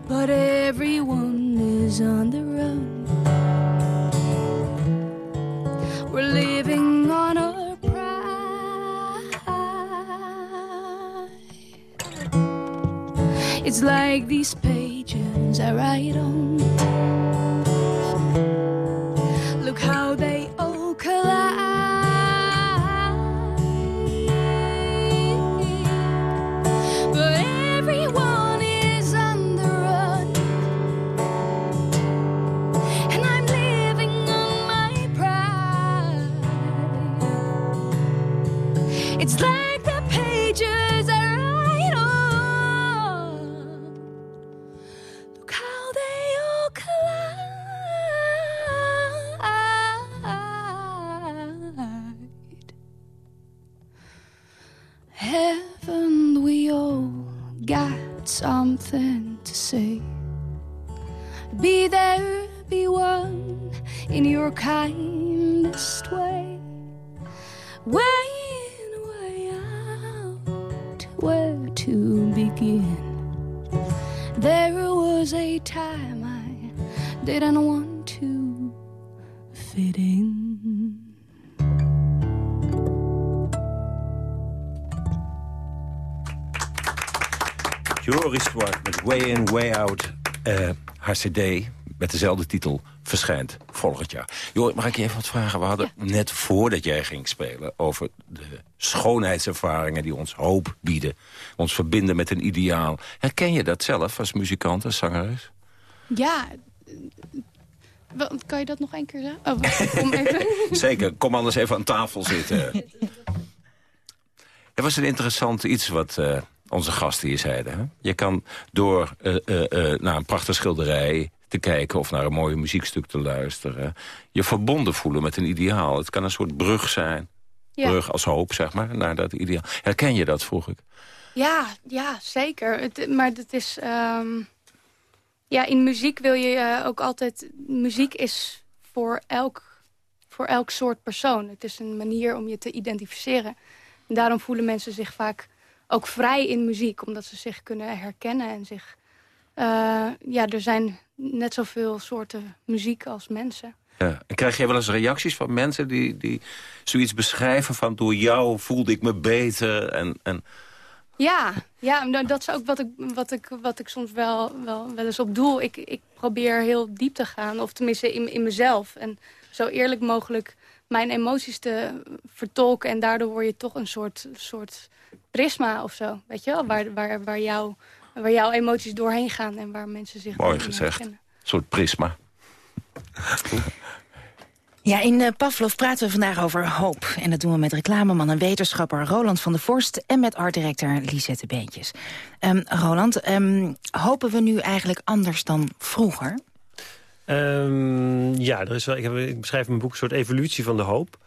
But everyone is on the run. We're living on our pride. It's like these. Way Out. eh haar cd met dezelfde titel verschijnt volgend jaar. Joris, mag ik je even wat vragen? We hadden net voordat jij ging spelen... over de schoonheidservaringen die ons hoop bieden. Ons verbinden met een ideaal. Herken je dat zelf als muzikant, als zangeres? Ja, kan je dat nog één keer zeggen? Oh, wacht, kom even. Zeker, kom anders even aan tafel zitten. Er was een interessant iets wat eh, onze gasten hier zeiden. Hè? Je kan door eh, eh, eh, naar een prachtige schilderij te kijken... of naar een mooi muziekstuk te luisteren... je verbonden voelen met een ideaal. Het kan een soort brug zijn. Ja. Brug als hoop, zeg maar, naar dat ideaal. Herken je dat, vroeg ik? Ja, ja zeker. Het, maar het is... ehm, ja, in muziek wil je ook altijd... Muziek is voor elk, voor elk soort persoon. Het is een manier om je te identificeren. En daarom voelen mensen zich vaak ook vrij in muziek. Omdat ze zich kunnen herkennen en zich... eh, ja, er zijn net zoveel soorten muziek als mensen. Ja. En krijg je wel eens reacties van mensen die, die zoiets beschrijven van... door jou voelde ik me beter en... en Ja, ja nou, dat is ook wat ik, wat ik, wat ik soms wel, wel, wel eens op doel. Ik, ik probeer heel diep te gaan, of tenminste in, in mezelf. En zo eerlijk mogelijk mijn emoties te vertolken. En daardoor word je toch een soort, soort prisma of zo. Weet je wel? Waar, waar, waar, jou, waar jouw emoties doorheen gaan en waar mensen zich... Mooi gezegd. Een soort prisma. Ja, in uh, Pavlov praten we vandaag over hoop. En dat doen we met reclameman en wetenschapper Roland van der Vorst... en met artdirector Lisette Beentjes. Um, Roland, um, hopen we nu eigenlijk anders dan vroeger? Um, ja, er is wel, ik, heb, ik beschrijf in mijn boek een soort evolutie van de hoop.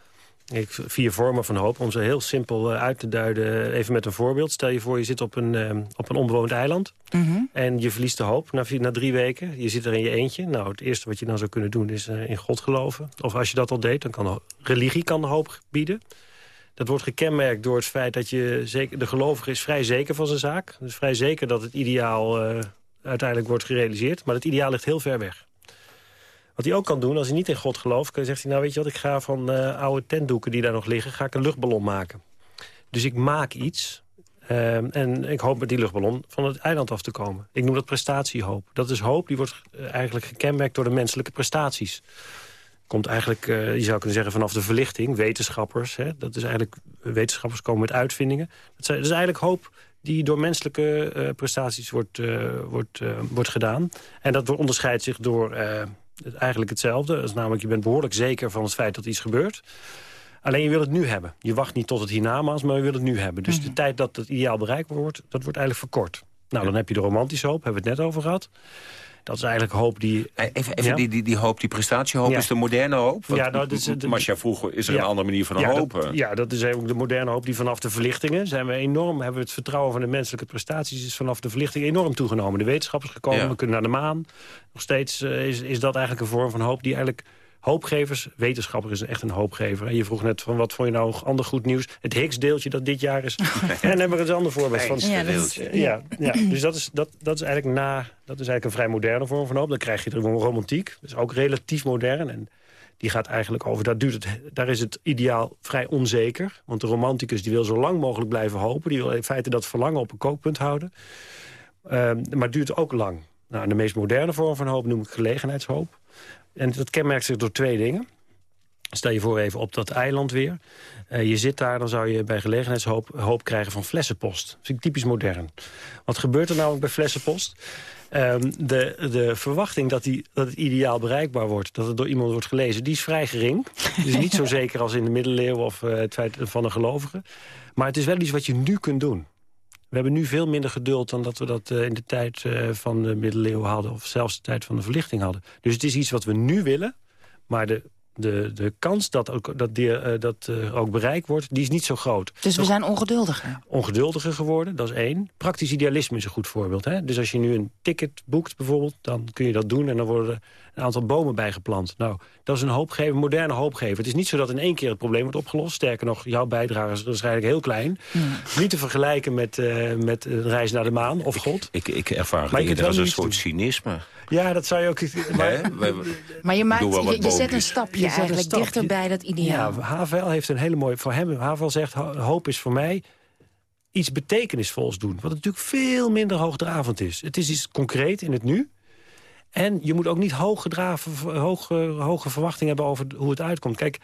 Ik, vier vormen van hoop. Om ze heel simpel uh, uit te duiden, even met een voorbeeld. Stel je voor, je zit op een, uh, op een onbewoond eiland. Mm -hmm. En je verliest de hoop na, na, drie weken. Je zit er in je eentje. Nou, het eerste wat je dan zou kunnen doen is uh, in God geloven. Of als je dat al deed, dan kan religie kan hoop bieden. Dat wordt gekenmerkt door het feit dat je zeker, de gelovige is vrij zeker van zijn zaak. Dus vrij zeker dat het ideaal uiteindelijk wordt gerealiseerd. Maar het ideaal ligt heel ver weg. Wat hij ook kan doen, als hij niet in God gelooft... dan zegt hij, nou weet je wat, ik ga van uh, oude tentdoeken die daar nog liggen... ga ik een luchtballon maken. Dus ik maak iets uh, en ik hoop met die luchtballon van het eiland af te komen. Ik noem dat prestatiehoop. Dat is hoop, die wordt eh, eigenlijk gekenmerkt door de menselijke prestaties. Komt eigenlijk, je zou kunnen zeggen, vanaf de verlichting. Wetenschappers, hè, dat is eigenlijk, wetenschappers komen met uitvindingen. Dat, is eigenlijk hoop die door menselijke prestaties wordt, wordt, wordt gedaan. En dat onderscheidt zich door eigenlijk hetzelfde. Dat is namelijk, je bent behoorlijk zeker van het feit dat iets gebeurt. Alleen je wil het nu hebben. Je wacht niet tot het hiernamaals, maar je wil het nu hebben. Dus de mhm. tijd dat het ideaal bereikt wordt, dat wordt eigenlijk verkort. Nou, dan heb je de romantische hoop, hebben we het net over gehad. Dat is eigenlijk hoop die... Eh, even, die, die, die hoop, die prestatiehoop, is de moderne hoop? ja, dat is, de, is er een andere manier van ja, hopen. ja, dat is ook de moderne hoop die vanaf de verlichtingen... zijn we enorm, hebben we het vertrouwen van de menselijke prestaties... is vanaf de verlichting enorm toegenomen. De wetenschappers gekomen, we kunnen naar de maan. Nog steeds uh, is, is dat eigenlijk een vorm van hoop die eigenlijk hoopgevers. Wetenschapper is echt een hoopgever. En je vroeg net van wat vond je nou ander goed nieuws? Het Higgs-deeltje dat dit jaar is. en dan hebben we een ander voorbeeld van. Ja, ja, ja, dus dat is, dat, dat is eigenlijk na. Dat is eigenlijk een vrij moderne vorm van hoop. Dan krijg je de romantiek. Dat is ook relatief modern. En die gaat eigenlijk over, daar, duurt het, daar is het ideaal vrij onzeker. Want de romanticus die wil zo lang mogelijk blijven hopen. Die wil in feite dat verlangen op een kookpunt houden. Um, maar het duurt ook lang. Nou, de meest moderne vorm van hoop noem ik gelegenheidshoop. En dat kenmerkt zich door twee dingen. Stel je voor even op dat eiland weer. Uh, je zit daar, dan zou je bij gelegenheidshoop hoop krijgen van flessenpost. Dat vind ik typisch modern. Wat gebeurt er nou bij flessenpost? Um, de, de verwachting dat, die, dat het ideaal bereikbaar wordt... dat het door iemand wordt gelezen, die is vrij gering. Dus niet zo zeker als in de middeleeuwen of uh, het feit van een gelovige. Maar het is wel iets wat je nu kunt doen. We hebben nu veel minder geduld dan dat we dat uh, in de tijd uh, van de middeleeuwen hadden... of zelfs de tijd van de verlichting hadden. Dus het is iets wat we nu willen, maar de de, de kans dat, ook, dat, die, uh, dat uh, ook bereikt wordt, die is niet zo groot. Dus we zijn ongeduldiger? Ongeduldiger geworden, dat is één. Praktisch idealisme is een goed voorbeeld. Hè? Dus als je nu een ticket boekt bijvoorbeeld, dan kun je dat doen... en dan worden een aantal bomen bijgeplant. Nou, dat is een hoopgever, moderne hoopgever. Het is niet zo dat in één keer het probleem wordt opgelost. Sterker nog, jouw bijdrage is waarschijnlijk heel klein. Niet te vergelijken met, uh, met een reis naar de maan of God. Ik, ik, ervaar maar het als een soort cynisme. Ja, dat zou je ook... Maar, maar je, maakt, je, je zet een stapje je eigenlijk stap. dichter bij dat ideaal. Ja, Havel heeft een hele mooie... Voor hem, Havel zegt, hoop is voor mij iets betekenisvols doen. Wat natuurlijk veel minder hoogdravend is. Het is iets concreet in het nu. En je moet ook niet hooggedraven, hoge, hoge verwachtingen hebben over hoe het uitkomt. Kijk,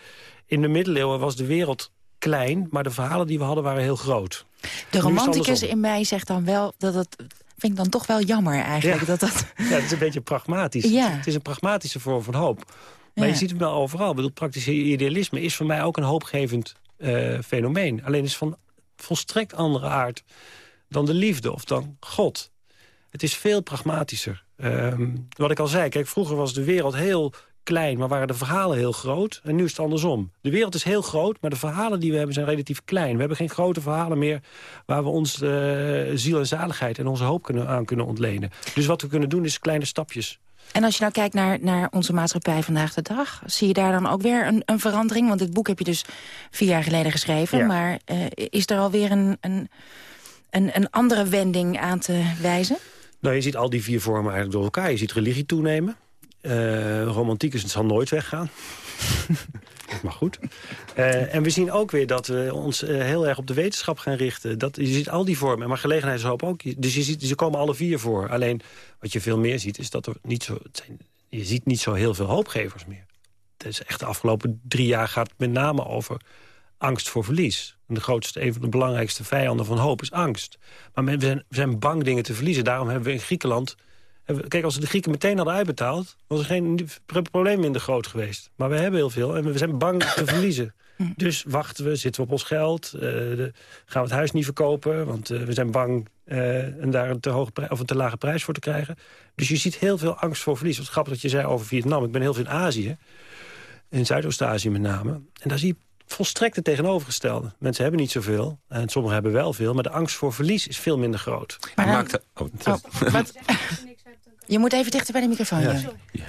in de middeleeuwen was de wereld klein, maar de verhalen die we hadden waren heel groot. De romanticus in mij zegt dan wel dat het vind ik dan toch wel jammer eigenlijk. Ja, dat dat... ja het is een beetje pragmatisch. Ja. Het is een pragmatische vorm van hoop. Maar je ziet het wel overal. Ik bedoel, praktisch idealisme is voor mij ook een hoopgevend uh, fenomeen. Alleen is van volstrekt andere aard dan de liefde of dan God. Het is veel pragmatischer. Um, wat ik al zei, kijk, vroeger was de wereld heel klein, maar waren de verhalen heel groot. En nu is het andersom. De wereld is heel groot, maar de verhalen die we hebben zijn relatief klein. We hebben geen grote verhalen meer waar we ons uh, ziel en zaligheid en onze hoop kunnen, aan kunnen ontlenen. Dus wat we kunnen doen is kleine stapjes. En als je nou kijkt naar, naar onze maatschappij vandaag de dag... zie je daar dan ook weer een, een verandering? Want dit boek heb je dus vier jaar geleden geschreven. Maar uh, is er alweer een, een, een, een andere wending aan te wijzen? Nou, je ziet al die vier vormen eigenlijk door elkaar. Je ziet religie toenemen. Uh, romantiek is, het zal nooit weggaan. Maar goed. Uh, en we zien ook weer dat we ons uh, heel erg op de wetenschap gaan richten. Dat, je ziet al die vormen, maar gelegenheidshoop ook. Dus je ziet, ze komen alle vier voor. Alleen wat je veel meer ziet, is dat er niet zo... Zijn, je ziet niet zo heel veel hoopgevers meer. Het is echt de afgelopen drie jaar gaat het met name over angst voor verlies. En de grootste, een van de belangrijkste vijanden van hoop is angst. Maar we zijn, we zijn bang dingen te verliezen. Daarom hebben we in Griekenland Kijk, als we de Grieken meteen hadden uitbetaald... was er geen probleem minder groot geweest. Maar we hebben heel veel en we zijn bang te verliezen. Dus wachten we, zitten we op ons geld, uh, de, gaan we het huis niet verkopen... want uh, we zijn bang uh, en daar een te, hoge of een te lage prijs voor te krijgen. Dus je ziet heel veel angst voor verlies. Wat grappig dat je zei over Vietnam. Ik ben heel veel in Azië, in Zuidoost-Azië met name. En daar zie je volstrekt het tegenovergestelde. Mensen hebben niet zoveel, en sommigen hebben wel veel... maar de angst voor verlies is veel minder groot. Maar maakt oh, oh, je moet even dichter bij de microfoon. Ja.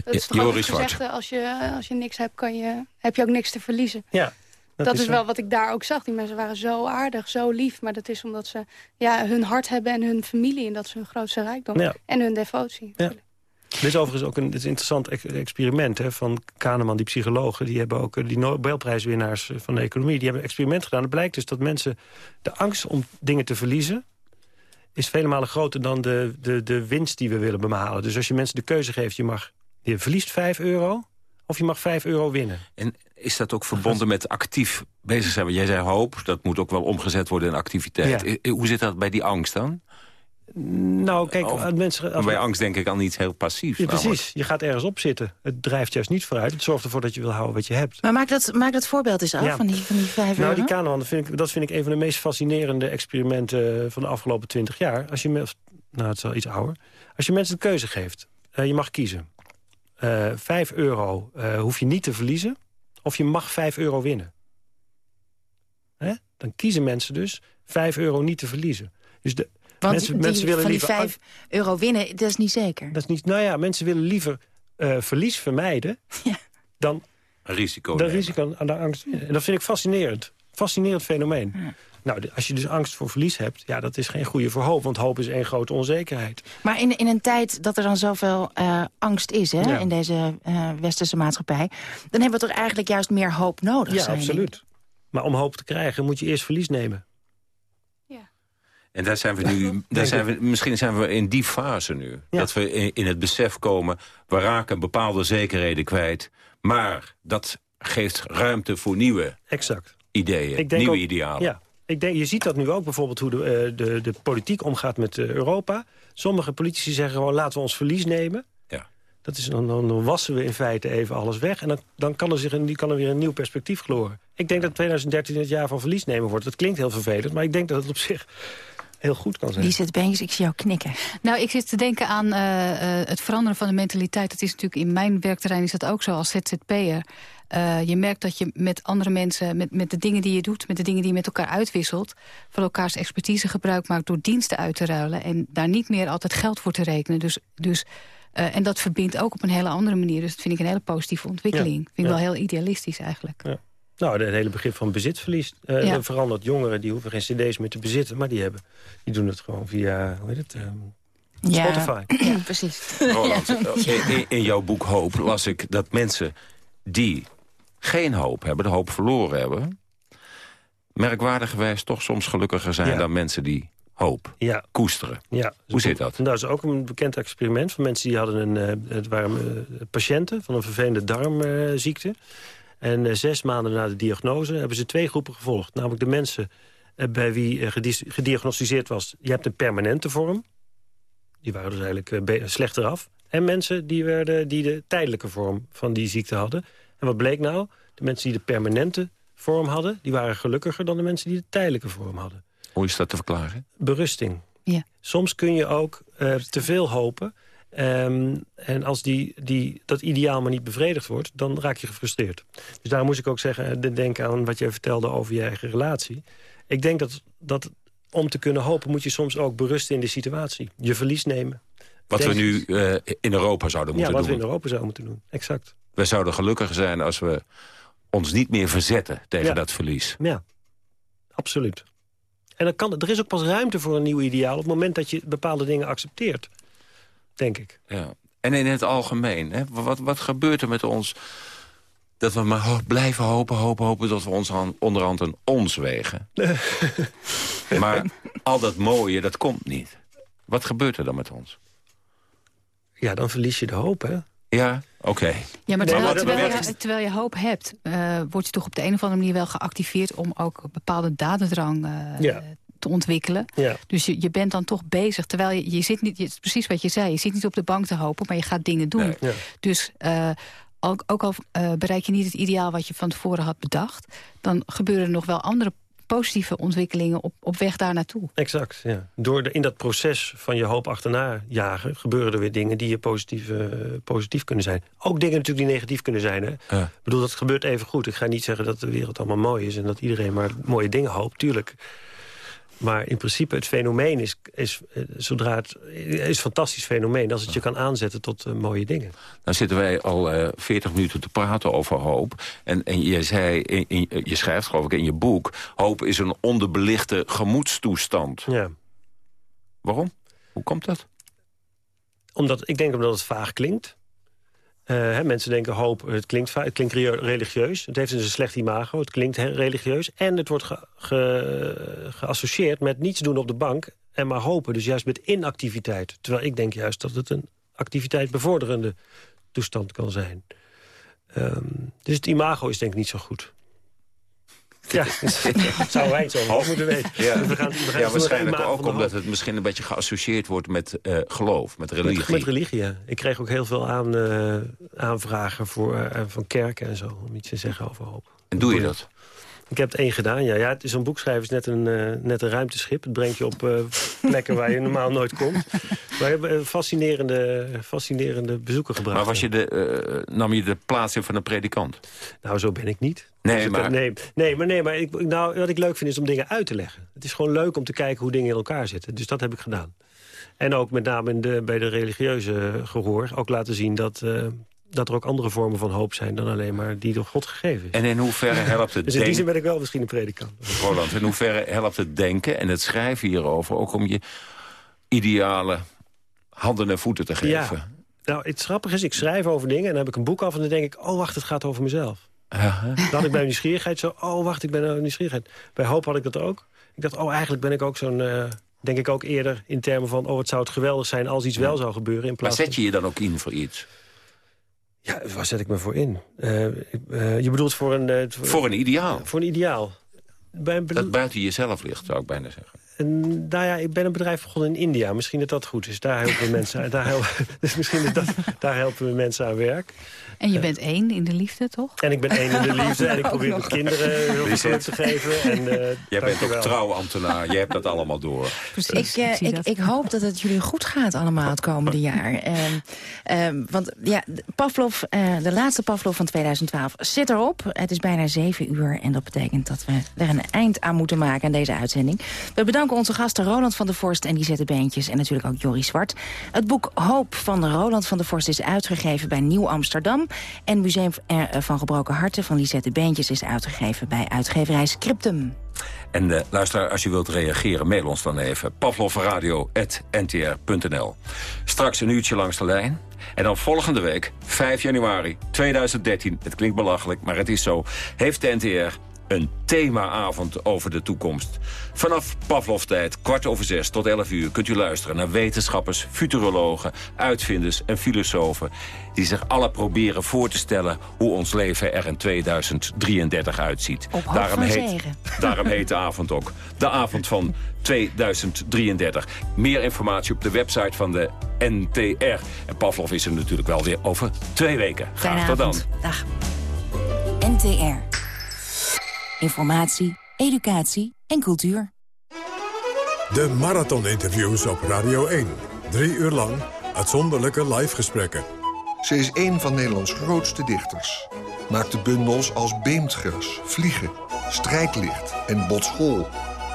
Dat is toch Joris gezegd, als je, als je niks hebt, kan je, heb je ook niks te verliezen. Ja. Dat, is, wel wat ik daar ook zag. Die mensen waren zo aardig, zo lief. Maar dat is omdat ze ja, hun hart hebben en hun familie. En dat is hun grootste rijkdom. En hun devotie. Ja. Dit is overigens ook een, is interessant experiment hè, van Kahneman, die psychologen. Die hebben ook eh, die Nobelprijswinnaars eh, van de economie. Die hebben een experiment gedaan. Het blijkt dus dat mensen de angst om dingen te verliezen is vele malen groter dan de, de, de winst die we willen bemalen. Dus als je mensen de keuze geeft, je, mag, je verliest 5 euro of je mag 5 euro winnen. En is dat ook verbonden met actief bezig zijn? Jij zei hoop, dat moet ook wel omgezet worden in activiteit. Hoe zit dat bij die angst dan? Nou, kijk, of, mensen... Als bij angst denk ik aan iets heel passiefs. Ja, precies, je gaat ergens op zitten. Het drijft juist niet vooruit. Het zorgt ervoor dat je wil houden wat je hebt. Maar maak dat, maak dat voorbeeld eens af van, die, van die vijf Nou, die Kahneman, dat vind, ik, dat vind ik een van de meest fascinerende experimenten... van de afgelopen twintig jaar. Als je, nou, het is wel iets ouder. Als je mensen de keuze geeft, uh, je mag kiezen. Uh, vijf euro uh, hoef je niet te verliezen... of je mag vijf euro winnen. Hè? Dan kiezen mensen dus vijf euro niet te verliezen. Dus de, want mensen, mensen willen van die 5 euro winnen, dat is niet zeker. Dat is niet, nou ja, mensen willen liever uh, verlies vermijden... Ja. dan risico, dan risico aan de angst. En dat vind ik fascinerend. Fascinerend fenomeen. Ja. Nou, als je dus angst voor verlies hebt, ja, dat is geen goede voor hoop. Want hoop is één grote onzekerheid. Maar in, in een tijd dat er dan zoveel uh, angst is hè, ja. in deze uh, westerse maatschappij... dan hebben we toch eigenlijk juist meer hoop nodig? Ja, absoluut. Maar om hoop te krijgen moet je eerst verlies nemen. En daar zijn we nu, daar zijn we, misschien zijn we in die fase nu. Dat we in, het besef komen, we raken bepaalde zekerheden kwijt. Maar dat geeft ruimte voor nieuwe exact. ideeën, nieuwe idealen. Ja, ik denk, je ziet dat nu ook bijvoorbeeld hoe de, eh, de, de politiek omgaat met eh, Europa. Sommige politici zeggen gewoon laten we ons verlies nemen. Ja. Dat is, dan, dan wassen we in feite even alles weg. En dan, dan kan, er zich een, kan er weer een nieuw perspectief gloren. Ik denk dat 2013 het jaar van verlies nemen wordt. Dat klinkt heel vervelend, maar ik denk dat het op zich heel goed kan zijn. Die zit Beentjes, ik zie jou knikken. Nou, ik zit te denken aan uh, uh, het veranderen van de mentaliteit. Dat is natuurlijk in mijn werkterrein is dat ook zo als ZZP'er. Uh, je merkt dat je met andere mensen, met, met de dingen die je doet... met de dingen die je met elkaar uitwisselt... van elkaars expertise gebruik maakt door diensten uit te ruilen... en daar niet meer altijd geld voor te rekenen. Dus, dus, uh, en dat verbindt ook op een hele andere manier. Dus dat vind ik een hele positieve ontwikkeling. Ja, vind ik ja. wel heel idealistisch eigenlijk. Ja. Nou, het hele begrip van bezitverlies uh, ja. verandert. Jongeren die hoeven geen cd's meer te bezitten, maar die, hebben, die doen het gewoon via, hoe heet het, um, Spotify. Ja, precies. Roland, in, in, jouw boek Hoop las ik dat mensen die geen hoop hebben, de hoop verloren hebben... merkwaardigerwijs toch soms gelukkiger zijn ja. dan mensen die hoop ja. koesteren. Ja, Hoe zit dat? Dat is ook een bekend experiment van mensen die hadden een... Het waren uh, patiënten van een vervelende darmziekte... En uh, zes maanden na de diagnose hebben ze twee groepen gevolgd. Namelijk de mensen uh, bij wie uh, gediagnosticeerd was... je hebt een permanente vorm. Die waren dus eigenlijk slechter af. En mensen die, werden, die de tijdelijke vorm van die ziekte hadden. En wat bleek nou? De mensen die de permanente vorm hadden... die waren gelukkiger dan de mensen die de tijdelijke vorm hadden. Hoe is dat te verklaren? Berusting. Ja. Soms kun je ook te veel hopen... Um, en als die, die, dat ideaal maar niet bevredigd wordt, dan raak je gefrustreerd. Dus daarom moest ik ook zeggen, denk aan wat jij vertelde over je eigen relatie. Ik denk dat, dat om te kunnen hopen moet je soms ook berusten in de situatie. Je verlies nemen. Wat we nu uh, in Europa zouden moeten doen. Ja, wat we in Europa zouden moeten doen, exact. We zouden gelukkiger zijn als we ons niet meer verzetten tegen ja. dat verlies. Ja, absoluut. En dan kan, er is ook pas ruimte voor een nieuw ideaal... op het moment dat je bepaalde dingen accepteert denk ik. Ja. En in het algemeen, hè? Wat, wat gebeurt er met ons Dat we maar blijven hopen, hopen, hopen... dat we ons aan, onderhand een ons wegen. maar al dat mooie, dat komt niet. Wat gebeurt er dan met ons? Ja, dan verlies je de hoop, hè? Ja, oké. Ja, maar terwijl, terwijl, je, terwijl, je, hoop hebt, uh, word je toch op de een of andere manier wel geactiveerd... om ook een bepaalde dadendrang uh, te ontwikkelen. Ja. Dus je, je bent dan toch bezig. Terwijl je, je zit niet, je, precies wat je zei, je zit niet op de bank te hopen... maar je gaat dingen doen. Ja. Dus uh, ook, ook al bereik je niet het ideaal wat je van tevoren had bedacht... dan gebeuren er nog wel andere positieve ontwikkelingen op, op weg daar naartoe. Exact, ja. Door de, in dat proces van je hoop achterna jagen... gebeuren er weer dingen die je positief, uh, positief kunnen zijn. Ook dingen natuurlijk die negatief kunnen zijn. Hè? Ja. Ik bedoel, dat gebeurt even goed. Ik ga niet zeggen dat de wereld allemaal mooi is... en dat iedereen maar mooie dingen hoopt, tuurlijk. Maar in principe, het fenomeen is, is, zodra het, is een fantastisch fenomeen... als het je kan aanzetten tot uh, mooie dingen. Dan zitten wij al uh, 40 minuten te praten over hoop. En, en je, zei, in, in, je schrijft geloof ik in je boek... hoop is een onderbelichte gemoedstoestand. Ja. Waarom? Hoe komt dat? Omdat, ik denk omdat het vaag klinkt. Hè, mensen denken hoop, het klinkt, het klinkt religieus. Het heeft dus een slecht imago, het klinkt religieus. En het wordt ge, ge, geassocieerd met niets doen op de bank en maar hopen. Dus juist met inactiviteit. Terwijl ik denk juist dat het een activiteit bevorderende toestand kan zijn. Um, dus het imago is denk ik niet zo goed. Ja, zou wij het zo moeten weten. Ja, we gaan, we gaan ja waarschijnlijk ook omdat het misschien een beetje geassocieerd wordt met uh, geloof, met religie. Met, met, religie, ja. Ik kreeg ook heel veel aan, uh, aanvragen voor, uh, van kerken en zo, om iets te zeggen over hoop. En doe je dat? Ik heb het één gedaan, ja. ja Zo'n boekschrijven is net een, uh, net een ruimteschip. Het brengt je op uh, plekken waar je normaal nooit komt. Maar we hebben een fascinerende, fascinerende bezoeken gebracht. Maar was je de, uh, nam je de plaats in van een predikant? Nou, zo ben ik niet. Nee, dus maar... Nee, nee, maar, nee, maar ik, nou, wat ik leuk vind is om dingen uit te leggen. Het is gewoon leuk om te kijken hoe dingen in elkaar zitten. Dus dat heb ik gedaan. En ook met name in de, bij de religieuze gehoor ook laten zien dat dat er ook andere vormen van hoop zijn... dan alleen maar die door God gegeven is. En in hoeverre helpt het Dus in die zin ben ik wel misschien een predikant. Roland, in hoeverre helpt het denken en het schrijven hierover... ook om je ideale handen en voeten te geven? Ja. Nou, het grappige is, ik schrijf over dingen... en dan heb ik een boek af en dan denk ik... oh, wacht, het gaat over mezelf. Dan had ik bij nieuwsgierigheid zo... oh, wacht, ik ben nou nieuwsgierigheid. Bij hoop had ik dat ook. Ik dacht, oh, eigenlijk ben ik ook zo'n... Uh, denk ik ook eerder in termen van... oh, het zou het geweldig zijn als iets wel zou gebeuren. In plaats maar zet je je dan ook in voor iets? Ja, waar zet ik me voor in? Uh, uh, je bedoelt voor een... Uh, voor een ideaal? Voor een ideaal. Bij, dat buiten jezelf ligt, zou ik bijna zeggen. En, nou ja, ik ben een bedrijf begonnen in India. Misschien dat dat goed is. Daar helpen we mensen, daar helpen, dus misschien dat, daar helpen we mensen aan werk. En je bent één in de liefde, toch? En ik ben één in de liefde. En ik probeer mijn kinderen heel veel te geven. En, uh, Jij bent ook trouwambtenaar. Je hebt dat allemaal door. Precies. Ik, uh, ik, ik, hoop dat het jullie goed gaat allemaal het komende jaar. Um, um, want ja, Pavlov, uh, de laatste Pavlov van 2012 zit erop. Het is bijna zeven uur. En dat betekent dat we er een eind aan moeten maken aan deze uitzending. We bedanken onze gasten Roland van der Vorst en Lisette Beentjes. En natuurlijk ook Jorie Zwart. Het boek Hoop van Roland van der Vorst is uitgegeven bij Nieuw Amsterdam. En Museum van Gebroken Harten van Lisette Beentjes is uitgegeven bij uitgeverij Scriptum. En uh, luister, als je wilt reageren, mail ons dan even. pavlovradio.ntr.nl Straks een uurtje langs de lijn. En dan volgende week, 5 januari 2013, het klinkt belachelijk, maar het is zo... heeft de NTR een themaavond over de toekomst. Vanaf Pavlov-tijd, kwart over zes tot elf uur... kunt u luisteren naar wetenschappers, futurologen, uitvinders en filosofen... die zich alle proberen voor te stellen hoe ons leven er in 2033 uitziet. Op daarom, heet, daarom heet de avond ook de avond van 2033. Meer informatie op de website van de NTR. En Pavlov is er natuurlijk wel weer over twee weken. Graag tot dan. Dag. NTR. Informatie, educatie en cultuur. De marathoninterviews op Radio 1. Drie uur lang uitzonderlijke live gesprekken. Ze is een van Nederlands grootste dichters. Maakte bundels als Beemdgras, Vliegen, Strijdlicht en Botschool.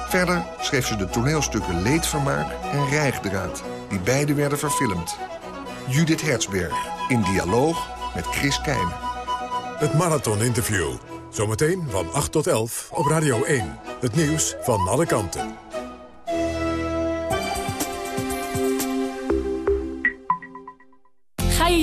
Verder schreef ze de toneelstukken Leedvermaak en Rijgdraad... die beide werden verfilmd. Judith Hertzberg, in dialoog met Chris Keijnen. Het marathoninterview. Zometeen van 8 tot 11 op Radio 1. Het nieuws van alle kanten.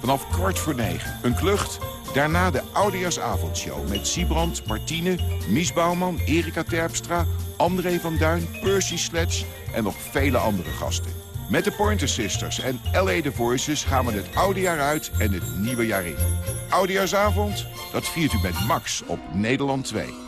Vanaf kwart voor negen een klucht. Daarna de Oudejaarsavondshow met Siebrand, Martine, Mies Bouwman, Erika Terpstra... André van Duin, Percy Sledge en nog vele andere gasten. Met de Pointer Sisters en L.A. The Voices gaan we het oude jaar uit en het nieuwe jaar in. Oudejaarsavond, dat viert u met Max op Nederland 2.